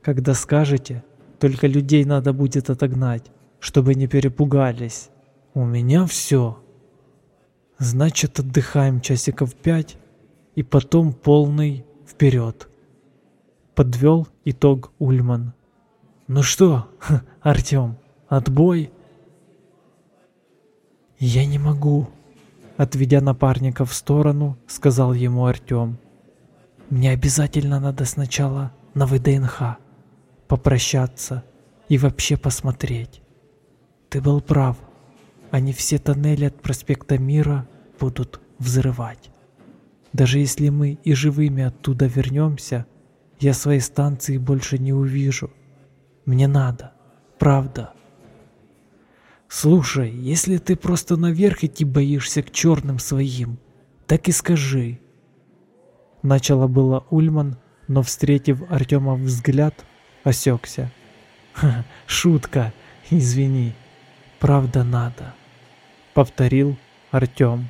Когда скажете, только людей надо будет отогнать, чтобы не перепугались. У меня все. Значит, отдыхаем часиков пять и потом полный вперед. Подвел итог Ульман. Ну что, Артем, отбой? Я не могу, отведя напарника в сторону, сказал ему Артем. Мне обязательно надо сначала на ВДНХ попрощаться и вообще посмотреть. Ты был прав. Они все тоннели от проспекта Мира будут взрывать. Даже если мы и живыми оттуда вернемся, я своей станции больше не увижу. Мне надо, правда. Слушай, если ты просто наверх идти боишься к черным своим, так и скажи. Начало было Ульман, но встретив Артема взгляд, осекся. шутка, извини. Правда надо повторил Артём.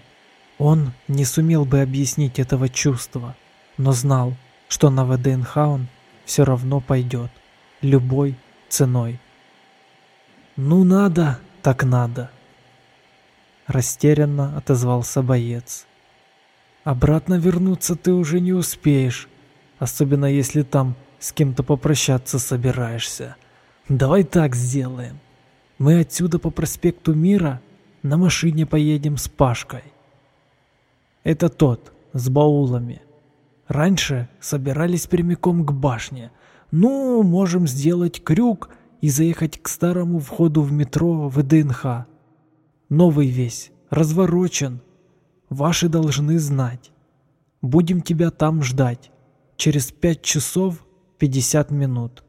Он не сумел бы объяснить этого чувства, но знал, что на ВДНХ он все равно пойдет, любой ценой. «Ну надо, так надо!» Растерянно отозвался боец. «Обратно вернуться ты уже не успеешь, особенно если там с кем-то попрощаться собираешься. Давай так сделаем. Мы отсюда по проспекту Мира на машине поедем с Пашкой. Это тот, с баулами. Раньше собирались прямиком к башне. Ну, можем сделать крюк и заехать к старому входу в метро ВДНХ. Новый весь, разворочен. Ваши должны знать. Будем тебя там ждать. Через пять часов пятьдесят минут.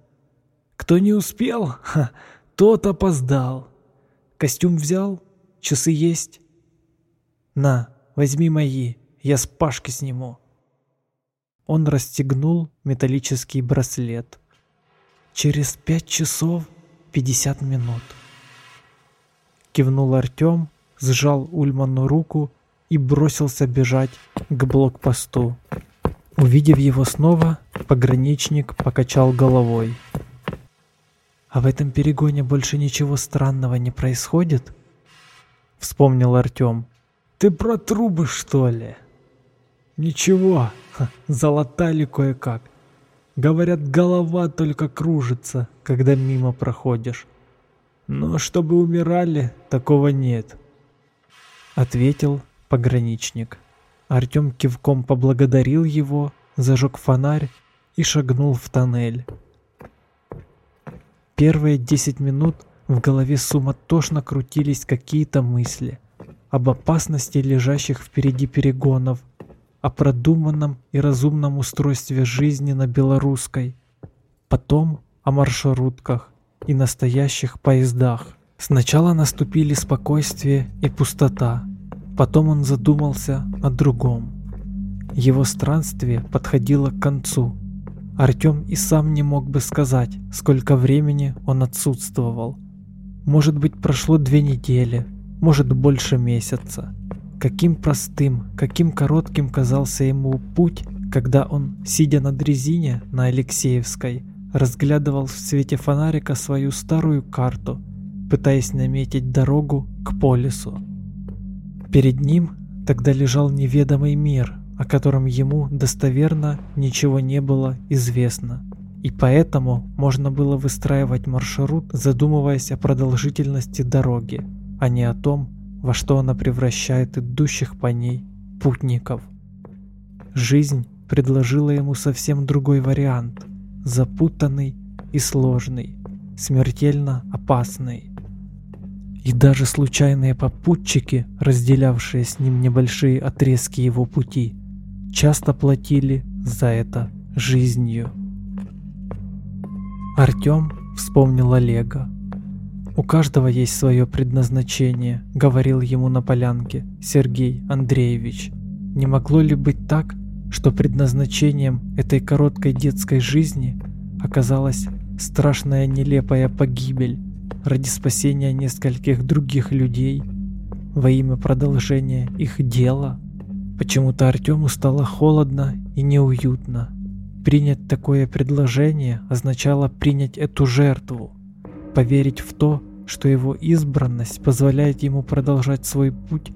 Кто не успел, ха, тот опоздал. Костюм взял? Часы есть? На, возьми мои, я с Пашки сниму. Он расстегнул металлический браслет. Через пять часов пятьдесят минут. кивнул Артем, сжал Ульману руку и бросился бежать к блокпосту. Увидев его снова, пограничник покачал головой. «А в этом перегоне больше ничего странного не происходит?» Вспомнил Артем. «Ты про трубы, что ли?» «Ничего, ха, залатали кое-как. Говорят, голова только кружится, когда мимо проходишь. Но чтобы умирали, такого нет», — ответил пограничник. Артем кивком поблагодарил его, зажег фонарь и шагнул в тоннель. Первые десять минут в голове суматошно крутились какие-то мысли об опасности лежащих впереди перегонов, о продуманном и разумном устройстве жизни на белорусской, потом о маршрутках и настоящих поездах. Сначала наступили спокойствие и пустота, Потом он задумался о другом. Его странствие подходило к концу. Артем и сам не мог бы сказать, сколько времени он отсутствовал. Может быть, прошло две недели, может, больше месяца. Каким простым, каким коротким казался ему путь, когда он, сидя на дрезине на Алексеевской, разглядывал в свете фонарика свою старую карту, пытаясь наметить дорогу к полису. Перед ним тогда лежал неведомый мир, о котором ему достоверно ничего не было известно. И поэтому можно было выстраивать маршрут, задумываясь о продолжительности дороги, а не о том, во что она превращает идущих по ней путников. Жизнь предложила ему совсем другой вариант, запутанный и сложный, смертельно опасный. И даже случайные попутчики, разделявшие с ним небольшие отрезки его пути, часто платили за это жизнью. Артём вспомнил Олега. «У каждого есть свое предназначение», — говорил ему на полянке Сергей Андреевич. «Не могло ли быть так, что предназначением этой короткой детской жизни оказалась страшная нелепая погибель, ради спасения нескольких других людей, во имя продолжения их дела. Почему-то Артему стало холодно и неуютно. Принять такое предложение означало принять эту жертву, поверить в то, что его избранность позволяет ему продолжать свой путь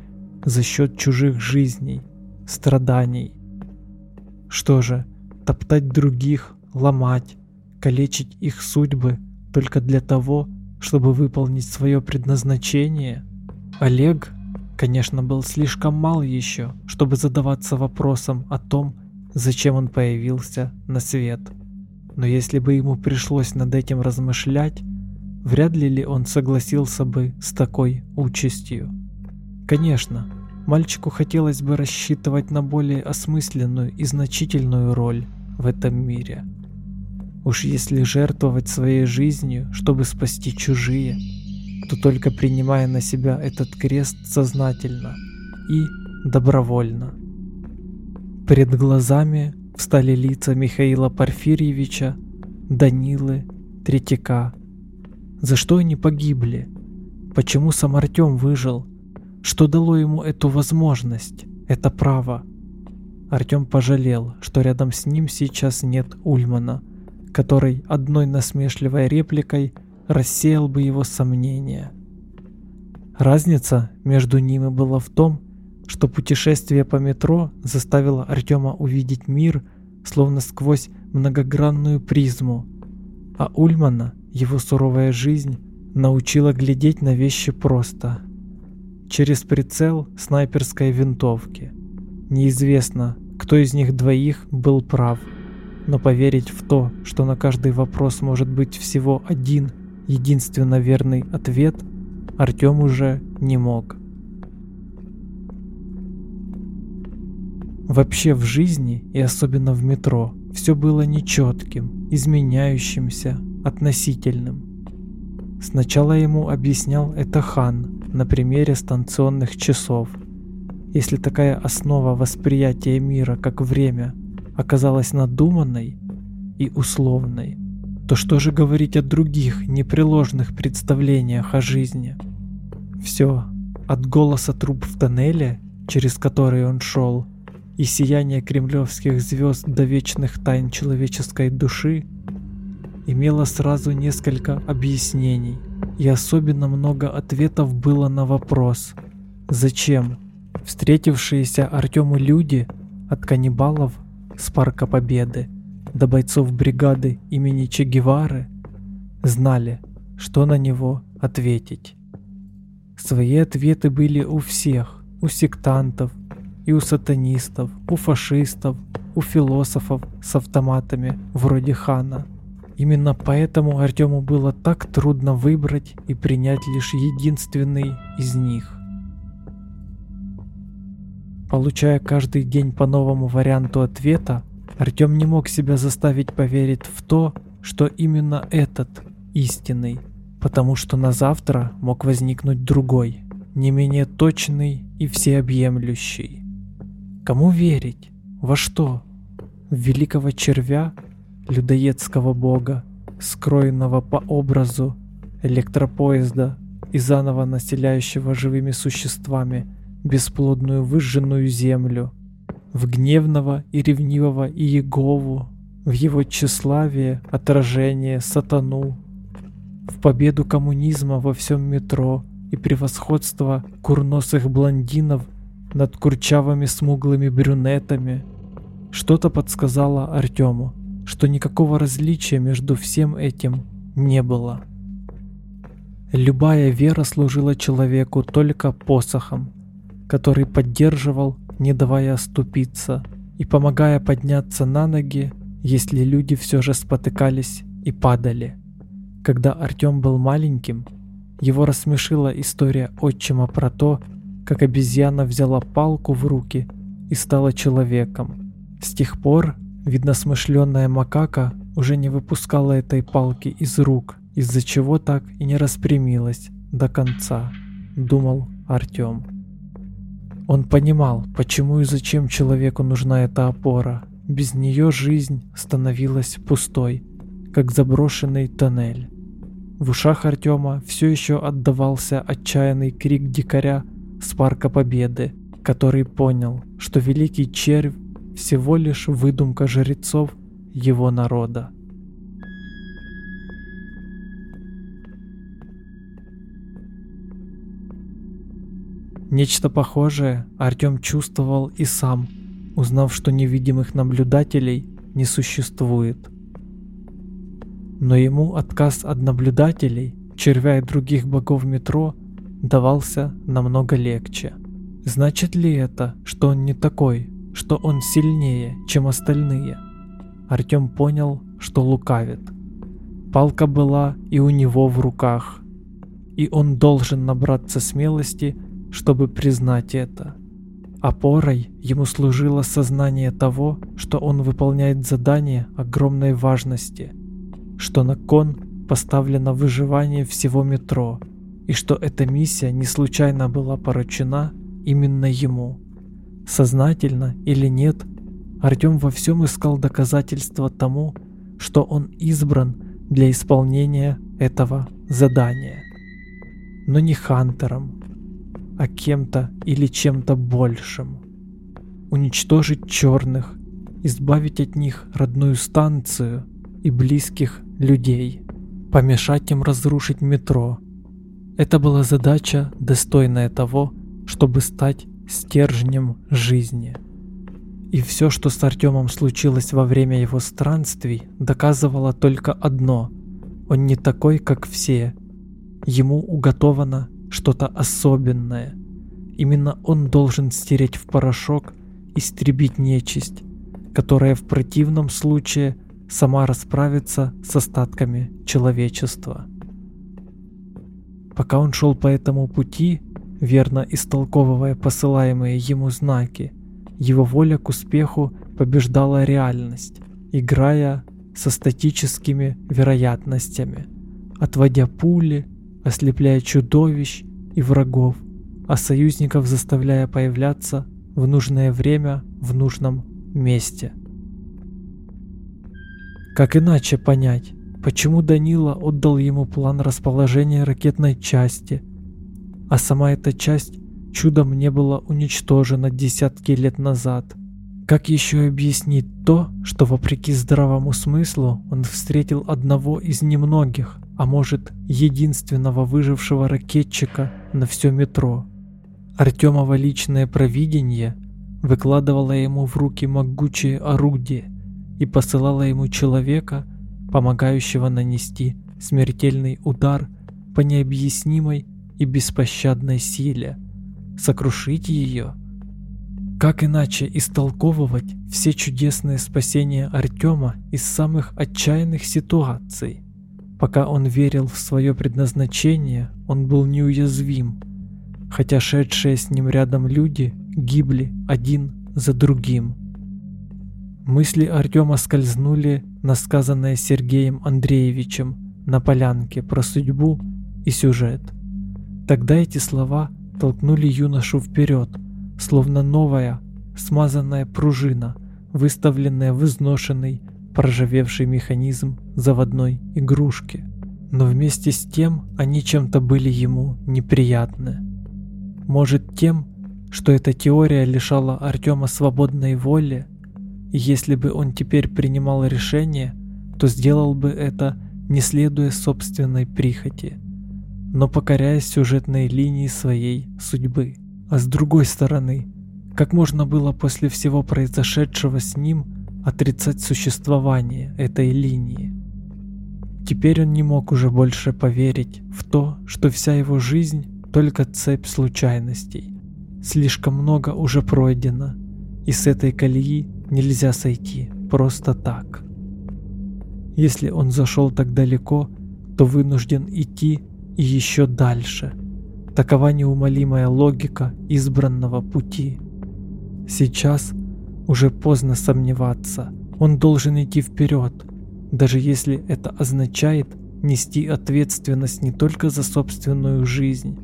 за счет чужих жизней, страданий. Что же, топтать других, ломать, калечить их судьбы только для того, чтобы выполнить свое предназначение. Олег, конечно, был слишком мал еще, чтобы задаваться вопросом о том, зачем он появился на свет. Но если бы ему пришлось над этим размышлять, вряд ли ли он согласился бы с такой участью. Конечно, мальчику хотелось бы рассчитывать на более осмысленную и значительную роль в этом мире – Уж если жертвовать своей жизнью, чтобы спасти чужие, то только принимая на себя этот крест сознательно и добровольно. Перед глазами встали лица Михаила Порфирьевича, Данилы, Третьяка. За что они погибли? Почему сам Артем выжил? Что дало ему эту возможность, это право? Артем пожалел, что рядом с ним сейчас нет Ульмана – который одной насмешливой репликой рассеял бы его сомнения. Разница между ними была в том, что путешествие по метро заставило Артема увидеть мир словно сквозь многогранную призму, а Ульмана его суровая жизнь научила глядеть на вещи просто. Через прицел снайперской винтовки. Неизвестно, кто из них двоих был прав – но поверить в то, что на каждый вопрос может быть всего один единственно верный ответ, Артем уже не мог. Вообще в жизни, и особенно в метро, все было нечетким, изменяющимся, относительным. Сначала ему объяснял это Хан на примере станционных часов. Если такая основа восприятия мира как время – оказалась надуманной и условной, то что же говорить о других непреложных представлениях о жизни? Все, от голоса труб в тоннеле, через который он шел, и сияния кремлевских звезд до вечных тайн человеческой души, имело сразу несколько объяснений, и особенно много ответов было на вопрос «Зачем?» Встретившиеся Артему люди от каннибалов с Парка Победы до бойцов бригады имени Че Гевары знали, что на него ответить. Свои ответы были у всех, у сектантов, и у сатанистов, у фашистов, у философов с автоматами вроде Хана. Именно поэтому Артему было так трудно выбрать и принять лишь единственный из них. Получая каждый день по новому варианту ответа, Артем не мог себя заставить поверить в то, что именно этот истинный, потому что на завтра мог возникнуть другой, не менее точный и всеобъемлющий. Кому верить? Во что? В великого червя, людоедского бога, скроенного по образу электропоезда и заново населяющего живыми существами бесплодную выжженную землю, в гневного и ревнивого Иегову, в его тщеславие, отражение, сатану, в победу коммунизма во всем метро и превосходство курносых блондинов над курчавыми смуглыми брюнетами. Что-то подсказало Артему, что никакого различия между всем этим не было. Любая вера служила человеку только посохом, который поддерживал, не давая оступиться, и помогая подняться на ноги, если люди все же спотыкались и падали. Когда Артем был маленьким, его рассмешила история отчима про то, как обезьяна взяла палку в руки и стала человеком. С тех пор, видно, смышленная макака уже не выпускала этой палки из рук, из-за чего так и не распрямилась до конца, думал Артем. Он понимал, почему и зачем человеку нужна эта опора. Без нее жизнь становилась пустой, как заброшенный тоннель. В ушах Артема все еще отдавался отчаянный крик дикаря с Парка Победы, который понял, что Великий Червь всего лишь выдумка жрецов его народа. Нечто похожее Артем чувствовал и сам, узнав, что невидимых наблюдателей не существует. Но ему отказ от наблюдателей, червя и других богов метро давался намного легче. Значит ли это, что он не такой, что он сильнее, чем остальные? Артем понял, что лукавит. Палка была и у него в руках, и он должен набраться смелости, чтобы признать это. Опорой ему служило сознание того, что он выполняет задание огромной важности, что на кон поставлено выживание всего метро – и что эта миссия не случайно была поручена именно ему. Сознательно или нет, Артем во всем искал доказательства тому, что он избран для исполнения этого задания. Но не Хантером, а кем-то или чем-то большим. Уничтожить черных, избавить от них родную станцию и близких людей, помешать им разрушить метро, это была задача, достойная того, чтобы стать стержнем жизни. И все, что с Артемом случилось во время его странствий, доказывало только одно – он не такой, как все. Ему уготовано что-то особенное. Именно он должен стереть в порошок, истребить нечисть, которая в противном случае сама расправится с остатками человечества. Пока он шел по этому пути, верно истолковывая посылаемые ему знаки, его воля к успеху побеждала реальность, играя со статическими вероятностями, отводя пули, ослепляя чудовищ и врагов, а союзников заставляя появляться в нужное время в нужном месте. Как иначе понять, Почему Данила отдал ему план расположения ракетной части? а сама эта часть чудом не была уничтожена десятки лет назад. Как еще объяснить то, что вопреки здравому смыслу он встретил одного из немногих, а может единственного выжившего ракетчика на все метро? Артемова личное провидение выкладывало ему в руки могучее орудие и посылало ему человека, помогающего нанести смертельный удар по необъяснимой и беспощадной силе, сокрушить ее. Как иначе истолковывать все чудесные спасения Артема из самых отчаянных ситуаций? Пока он верил в свое предназначение, он был неуязвим, хотя шедшие с ним рядом люди гибли один за другим. Мысли Артема скользнули на сказанное Сергеем Андреевичем на полянке про судьбу и сюжет. Тогда эти слова толкнули юношу вперед, словно новая, смазанная пружина, выставленная в изношенный, проржавевший механизм заводной игрушки. Но вместе с тем они чем-то были ему неприятны. Может тем, что эта теория лишала Артема свободной воли, если бы он теперь принимал решение, то сделал бы это, не следуя собственной прихоти, но покоряя сюжетной линии своей судьбы. А с другой стороны, как можно было после всего произошедшего с ним отрицать существование этой линии? Теперь он не мог уже больше поверить в то, что вся его жизнь только цепь случайностей. Слишком много уже пройдено, и с этой колеи нельзя сойти просто так. Если он зашел так далеко, то вынужден идти и еще дальше. Такова неумолимая логика избранного пути. Сейчас уже поздно сомневаться. Он должен идти вперед, даже если это означает нести ответственность не только за собственную жизнь,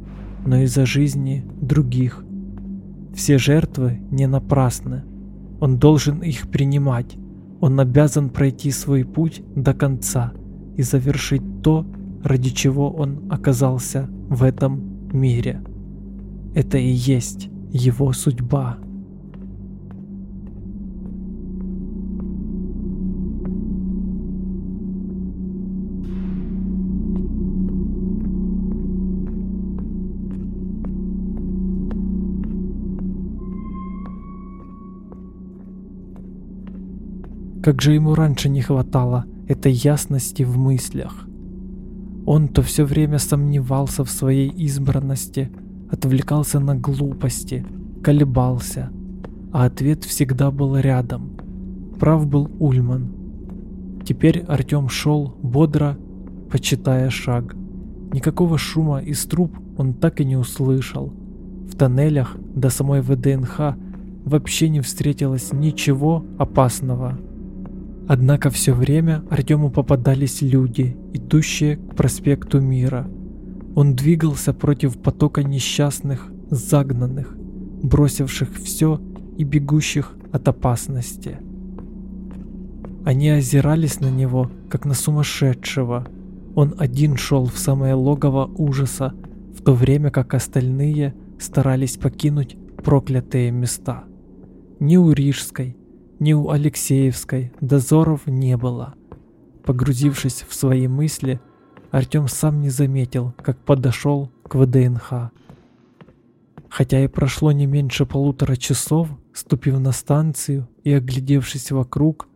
но и за жизни других. Все жертвы не напрасны. Он должен их принимать. Он обязан пройти свой путь до конца и завершить то, ради чего он оказался в этом мире. Это и есть его судьба. Как же ему раньше не хватало этой ясности в мыслях. Он то все время сомневался в своей избранности, отвлекался на глупости, колебался, а ответ всегда был рядом. Прав был Ульман. Теперь Артем шел бодро, почитая шаг. Никакого шума из труб он так и не услышал. В тоннелях до самой ВДНХ вообще не встретилось ничего опасного. Однако все время Артему попадались люди, идущие к проспекту Мира. Он двигался против потока несчастных, загнанных, бросивших все и бегущих от опасности. Они озирались на него, как на сумасшедшего. Он один шел в самое логово ужаса, в то время как остальные старались покинуть проклятые места. Ни у Рижской, ни у Алексеевской дозоров не было. Погрузившись в свои мысли, Артем сам не заметил, как подошел к ВДНХ. Хотя и прошло не меньше полутора часов, ступив на станцию и оглядевшись вокруг,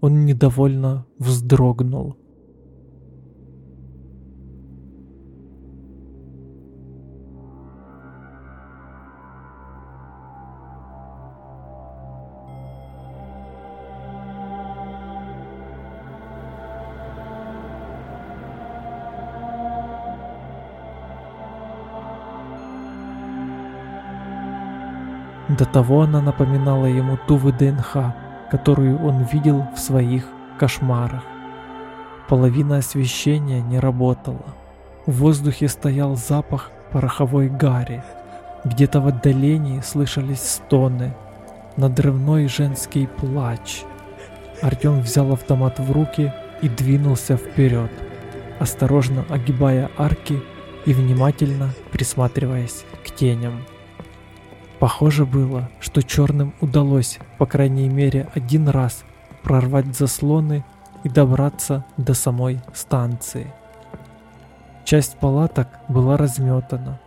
он недовольно вздрогнул. До того она напоминала ему ту ВДНХ, которую он видел в своих кошмарах. Половина освещения не работала. В воздухе стоял запах пороховой гари. Где-то в отдалении слышались стоны, надрывной женский плач. Артем взял автомат в руки и двинулся вперед, осторожно огибая арки и внимательно присматриваясь к теням. Похоже было, что черным удалось, по крайней мере, один раз прорвать заслоны и добраться до самой станции. Часть палаток была разметана.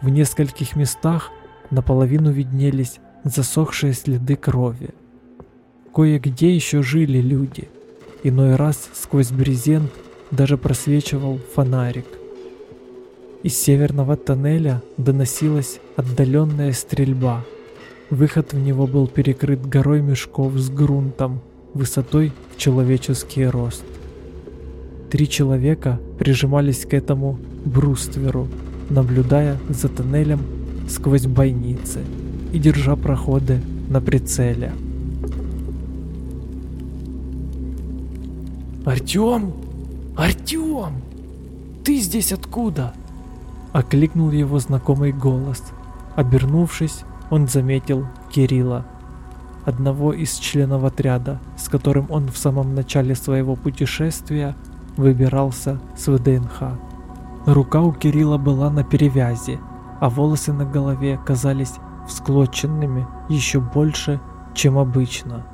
В нескольких местах наполовину виднелись засохшие следы крови. Кое-где еще жили люди. Иной раз сквозь брезент даже просвечивал фонарик. Из северного тоннеля доносилась отдаленная стрельба. Выход в него был перекрыт горой мешков с грунтом высотой в человеческий рост. Три человека прижимались к этому брустверу, наблюдая за тоннелем сквозь бойницы и держа проходы на прицеле. «Артём! Артём! Ты здесь откуда?» Окликнул его знакомый голос. Обернувшись, он заметил Кирилла, одного из членов отряда, с которым он в самом начале своего путешествия выбирался с ВДНХ. Рука у Кирилла была на перевязи, а волосы на голове казались всклоченными еще больше, чем обычно.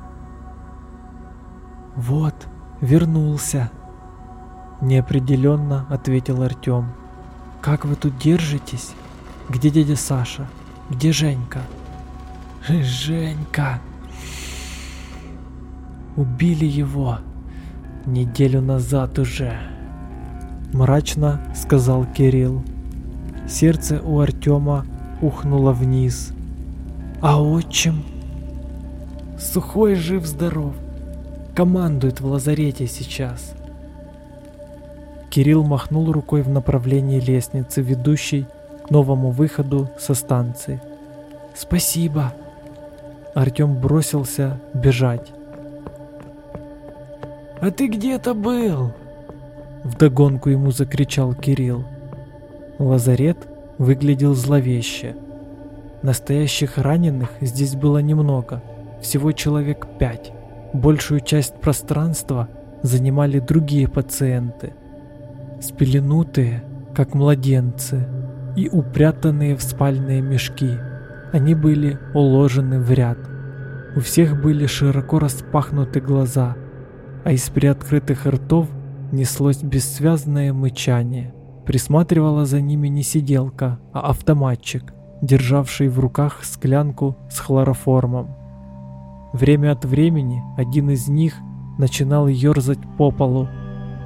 «Вот, вернулся», — неопределенно ответил Артем. «Как вы тут держитесь? Где дядя Саша? Где Женька?» «Женька!» «Убили его неделю назад уже», — мрачно сказал Кирилл. Сердце у Артема ухнуло вниз. «А отчим?» «Сухой жив-здоров. Командует в лазарете сейчас». Кирилл махнул рукой в направлении лестницы, ведущей новому выходу со станции. «Спасибо!» Артем бросился бежать. «А ты где-то был?» Вдогонку ему закричал Кирилл. Лазарет выглядел зловеще. Настоящих раненых здесь было немного, всего человек пять. Большую часть пространства занимали другие пациенты. Спеленутые, как младенцы, и упрятанные в спальные мешки. Они были уложены в ряд. У всех были широко распахнуты глаза – а из приоткрытых ртов неслось бессвязное мычание. Присматривала за ними не сиделка, а автоматчик, державший в руках склянку с хлороформом. Время от времени один из них начинал ерзать по полу,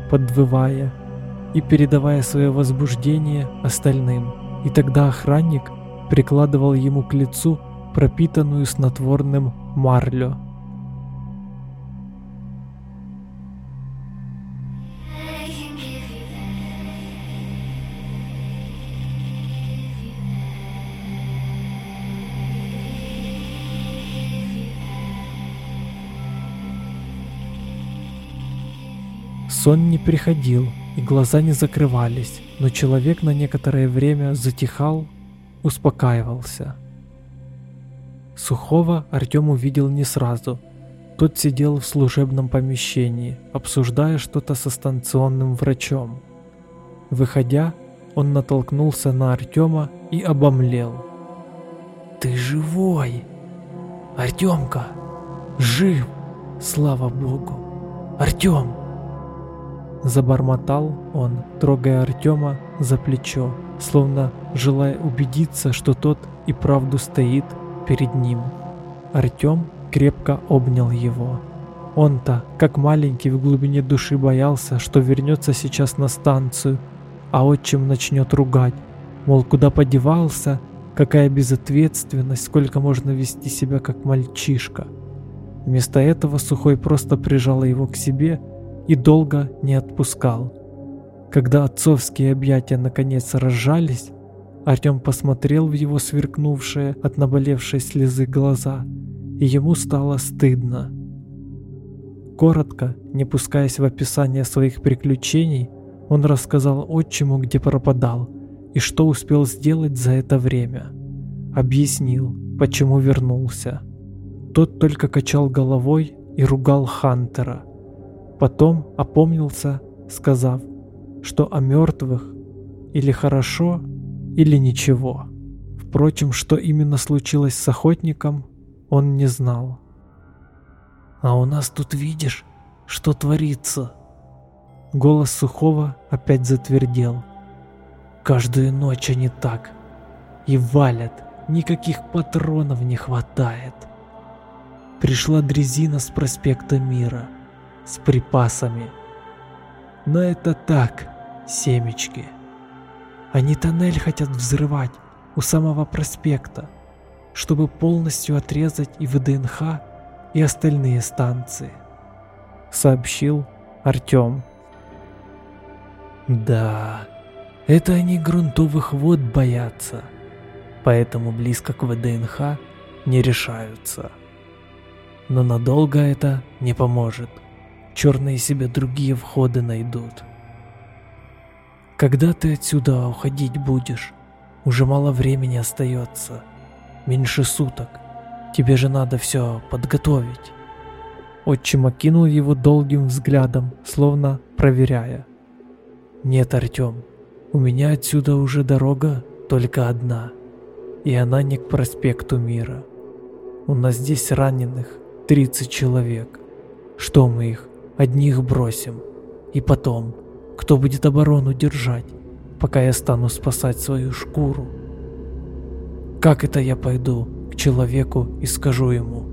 подвывая и передавая свое возбуждение остальным. И тогда охранник прикладывал ему к лицу пропитанную снотворным марлю. Сон не приходил, и глаза не закрывались, но человек на некоторое время затихал, успокаивался. Сухого Артем увидел не сразу. Тот сидел в служебном помещении, обсуждая что-то со станционным врачом. Выходя, он натолкнулся на Артема и обомлел. «Ты живой! Артемка! Жив! Слава Богу! Артем!» Забормотал он, трогая Артема за плечо, словно желая убедиться, что тот и правду стоит перед ним. Артем крепко обнял его. Он-то, как маленький, в глубине души боялся, что вернется сейчас на станцию, а отчим начнет ругать, мол, куда подевался, какая безответственность, сколько можно вести себя как мальчишка. Вместо этого Сухой просто прижал его к себе и долго не отпускал. Когда отцовские объятия наконец разжались, Артем посмотрел в его сверкнувшие от наболевшей слезы глаза, и ему стало стыдно. Коротко, не пускаясь в описание своих приключений, он рассказал отчиму, где пропадал и что успел сделать за это время. Объяснил, почему вернулся. Тот только качал головой и ругал Хантера – Потом опомнился, сказав, что о мертвых или хорошо, или ничего. Впрочем, что именно случилось с охотником, он не знал. «А у нас тут видишь, что творится?» Голос Сухого опять затвердел. «Каждую ночь они так. И валят, никаких патронов не хватает». Пришла дрезина с проспекта Мира, с припасами. Но это так, семечки. Они тоннель хотят взрывать у самого проспекта, чтобы полностью отрезать и ВДНХ, и остальные станции, сообщил Артем. Да, это они грунтовых вод боятся, поэтому близко к ВДНХ не решаются. Но надолго это не поможет. Черные себе другие входы найдут. Когда ты отсюда уходить будешь? Уже мало времени остается. Меньше суток. Тебе же надо все подготовить. Отчим окинул его долгим взглядом, словно проверяя. Нет, Артем, у меня отсюда уже дорога только одна. И она не к проспекту Мира. У нас здесь раненых 30 человек. Что мы их, одних бросим? И потом, кто будет оборону держать, пока я стану спасать свою шкуру? Как это я пойду к человеку и скажу ему,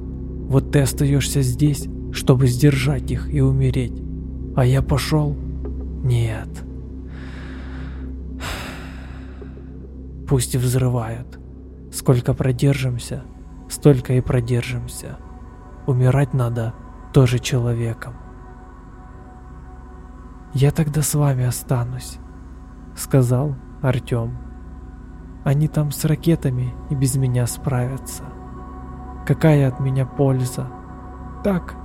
вот ты остаешься здесь, чтобы сдержать их и умереть, а я пошел? Нет. Пусть взрывают. Сколько продержимся, столько и продержимся. Умирать надо тоже человеком. «Я тогда с вами останусь», — сказал Артем. «Они там с ракетами и без меня справятся. Какая от меня польза? Так,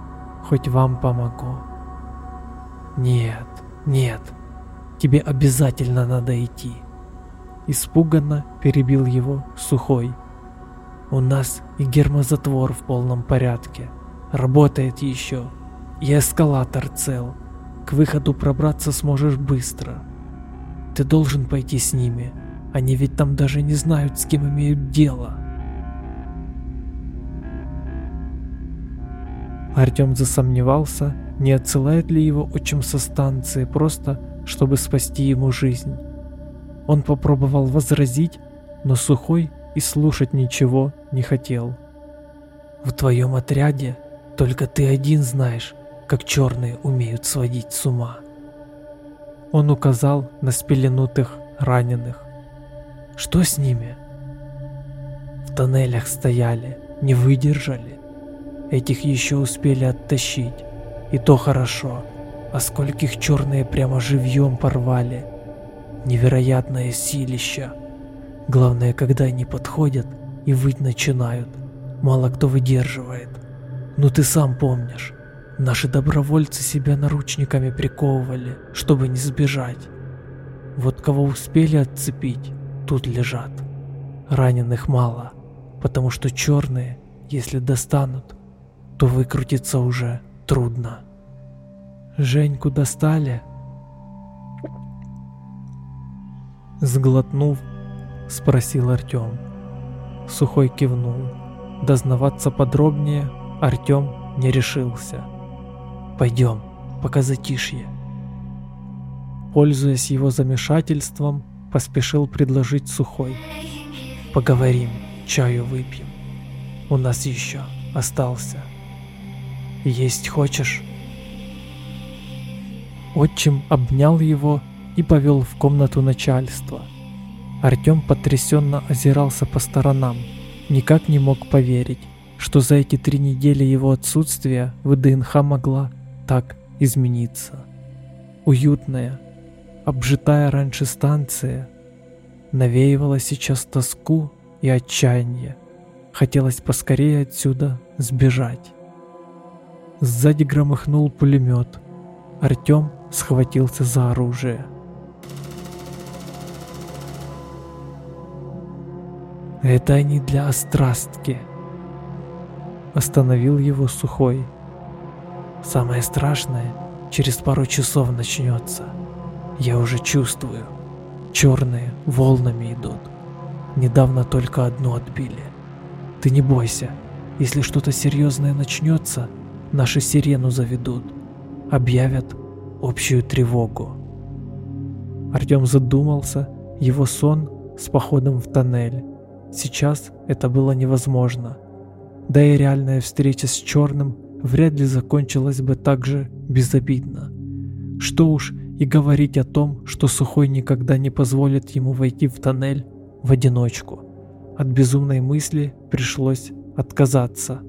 хоть вам помогу». «Нет, нет, тебе обязательно надо идти», — испуганно перебил его Сухой. «У нас и гермозатвор в полном порядке, работает еще, и эскалатор цел». К выходу пробраться сможешь быстро. Ты должен пойти с ними. Они ведь там даже не знают, с кем имеют дело. Артем засомневался, не отсылает ли его отчим со станции просто, чтобы спасти ему жизнь. Он попробовал возразить, но Сухой и слушать ничего не хотел. «В твоем отряде только ты один знаешь, как черные умеют сводить с ума. Он указал на спеленутых раненых. Что с ними? В тоннелях стояли, не выдержали. Этих еще успели оттащить. И то хорошо. А скольких черные прямо живьем порвали. Невероятное силища. Главное, когда они подходят и выть начинают, мало кто выдерживает. Ну ты сам помнишь, Наши добровольцы себя наручниками приковывали, чтобы не сбежать. Вот кого успели отцепить, тут лежат. Раненых мало, потому что черные, если достанут, то выкрутиться уже трудно. Женьку достали? Сглотнув, спросил Артем. Сухой кивнул. Дознаваться подробнее Артем не решился. Пойдем, пока затишье. Пользуясь его замешательством, поспешил предложить Сухой. Поговорим, чаю выпьем. У нас еще остался. Есть хочешь? Отчим обнял его и повел в комнату начальства. Артем потрясенно озирался по сторонам, никак не мог поверить, что за эти три недели его отсутствия ВДНХ могла так измениться. Уютная, обжитая раньше станция навеивала сейчас тоску и отчаяние. Хотелось поскорее отсюда сбежать. Сзади громыхнул пулемет. Артем схватился за оружие. «Это они для острастки», — остановил его сухой. Самое страшное через пару часов начнется. Я уже чувствую. Черные волнами идут. Недавно только одну отбили. Ты не бойся. Если что-то серьезное начнется, наши сирену заведут. Объявят общую тревогу. Артем задумался, его сон с походом в тоннель. Сейчас это было невозможно. Да и реальная встреча с Черным вряд ли закончилась бы так же безобидно. Что уж и говорить о том, что Сухой никогда не позволит ему войти в тоннель в одиночку. От безумной мысли пришлось отказаться.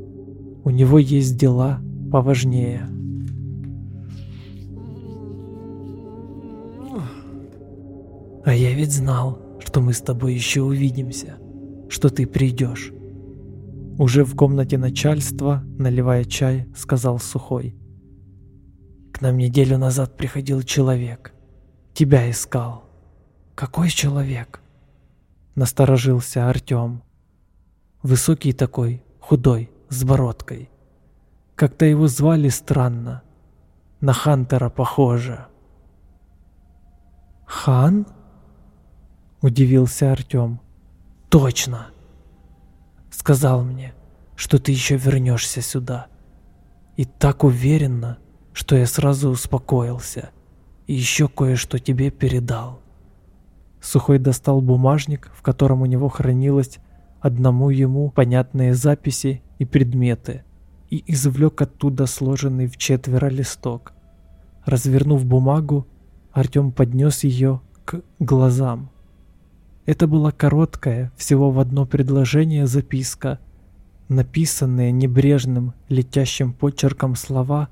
У него есть дела поважнее. А я ведь знал, что мы с тобой еще увидимся, что ты придешь. Уже в комнате начальства, наливая чай, сказал Сухой. К нам неделю назад приходил человек. Тебя искал. Какой человек? Насторожился Артем. Высокий такой, худой, с бородкой. Как-то его звали странно. На Хантера похоже. Хан? Удивился Артем. Точно. Сказал мне, что ты еще вернешься сюда. И так уверенно, что я сразу успокоился. И еще кое-что тебе передал. Сухой достал бумажник, в котором у него хранилось одному ему понятные записи и предметы, и извлек оттуда сложенный в четверо листок. Развернув бумагу, Артем поднес ее к глазам. Это была короткая, всего в одно предложение записка. Написанные небрежным, летящим почерком слова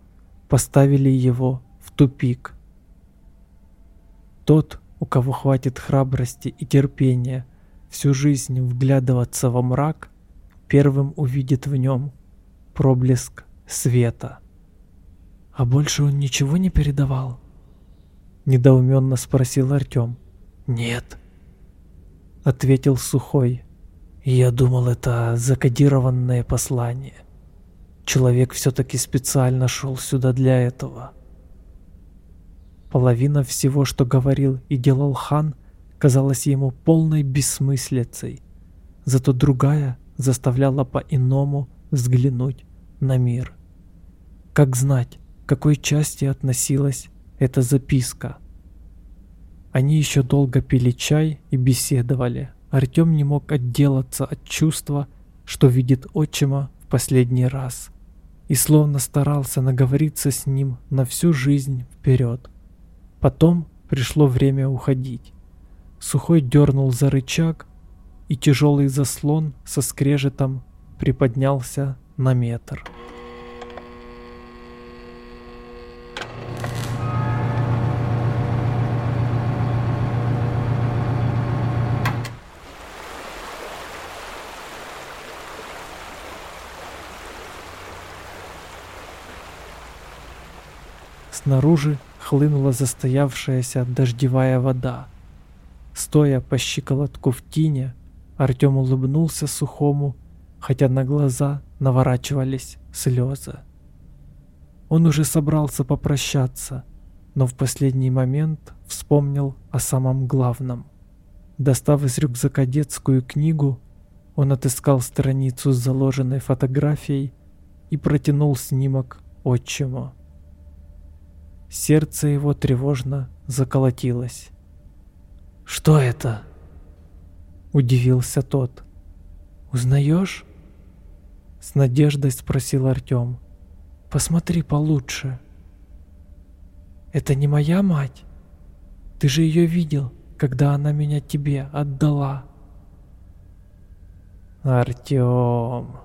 поставили его в тупик. Тот, у кого хватит храбрости и терпения всю жизнь вглядываться во мрак, первым увидит в нем проблеск света. А больше он ничего не передавал? Недоуменно спросил Артем. Нет, ответил Сухой. Я думал, это закодированное послание. Человек все-таки специально шел сюда для этого. Половина всего, что говорил и делал хан, казалась ему полной бессмыслицей. Зато другая заставляла по-иному взглянуть на мир. Как знать, к какой части относилась эта записка – они еще долго пили чай и беседовали. Артем не мог отделаться от чувства, что видит отчима в последний раз. И словно старался наговориться с ним на всю жизнь вперед. Потом пришло время уходить. Сухой дернул за рычаг, и тяжелый заслон со скрежетом приподнялся на метр. Снаружи хлынула застоявшаяся дождевая вода. Стоя по щиколотку в тине, Артем улыбнулся сухому, хотя на глаза наворачивались слезы. Он уже собрался попрощаться, но в последний момент вспомнил о самом главном. Достав из рюкзака детскую книгу, он отыскал страницу с заложенной фотографией и протянул снимок отчиму. Сердце его тревожно заколотилось. «Что это?» — удивился тот. «Узнаешь?» — с надеждой спросил Артем. «Посмотри получше». «Это не моя мать? Ты же ее видел, когда она меня тебе отдала». «Артем...»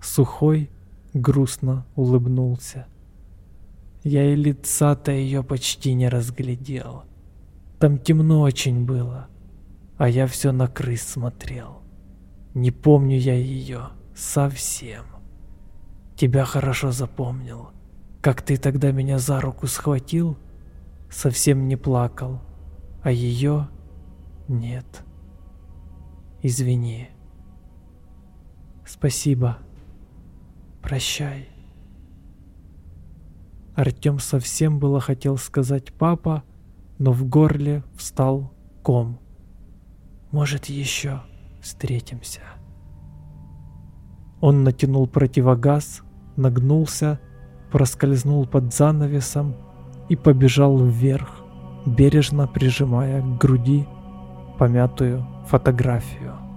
Сухой грустно улыбнулся. Я и лица-то ее почти не разглядел. Там темно очень было, а я все на крыс смотрел. Не помню я ее совсем. Тебя хорошо запомнил. Как ты тогда меня за руку схватил, совсем не плакал, а ее нет. Извини. Спасибо. Прощай. Артем совсем было хотел сказать «папа», но в горле встал ком. Может, еще встретимся. Он натянул противогаз, нагнулся, проскользнул под занавесом и побежал вверх, бережно прижимая к груди помятую фотографию.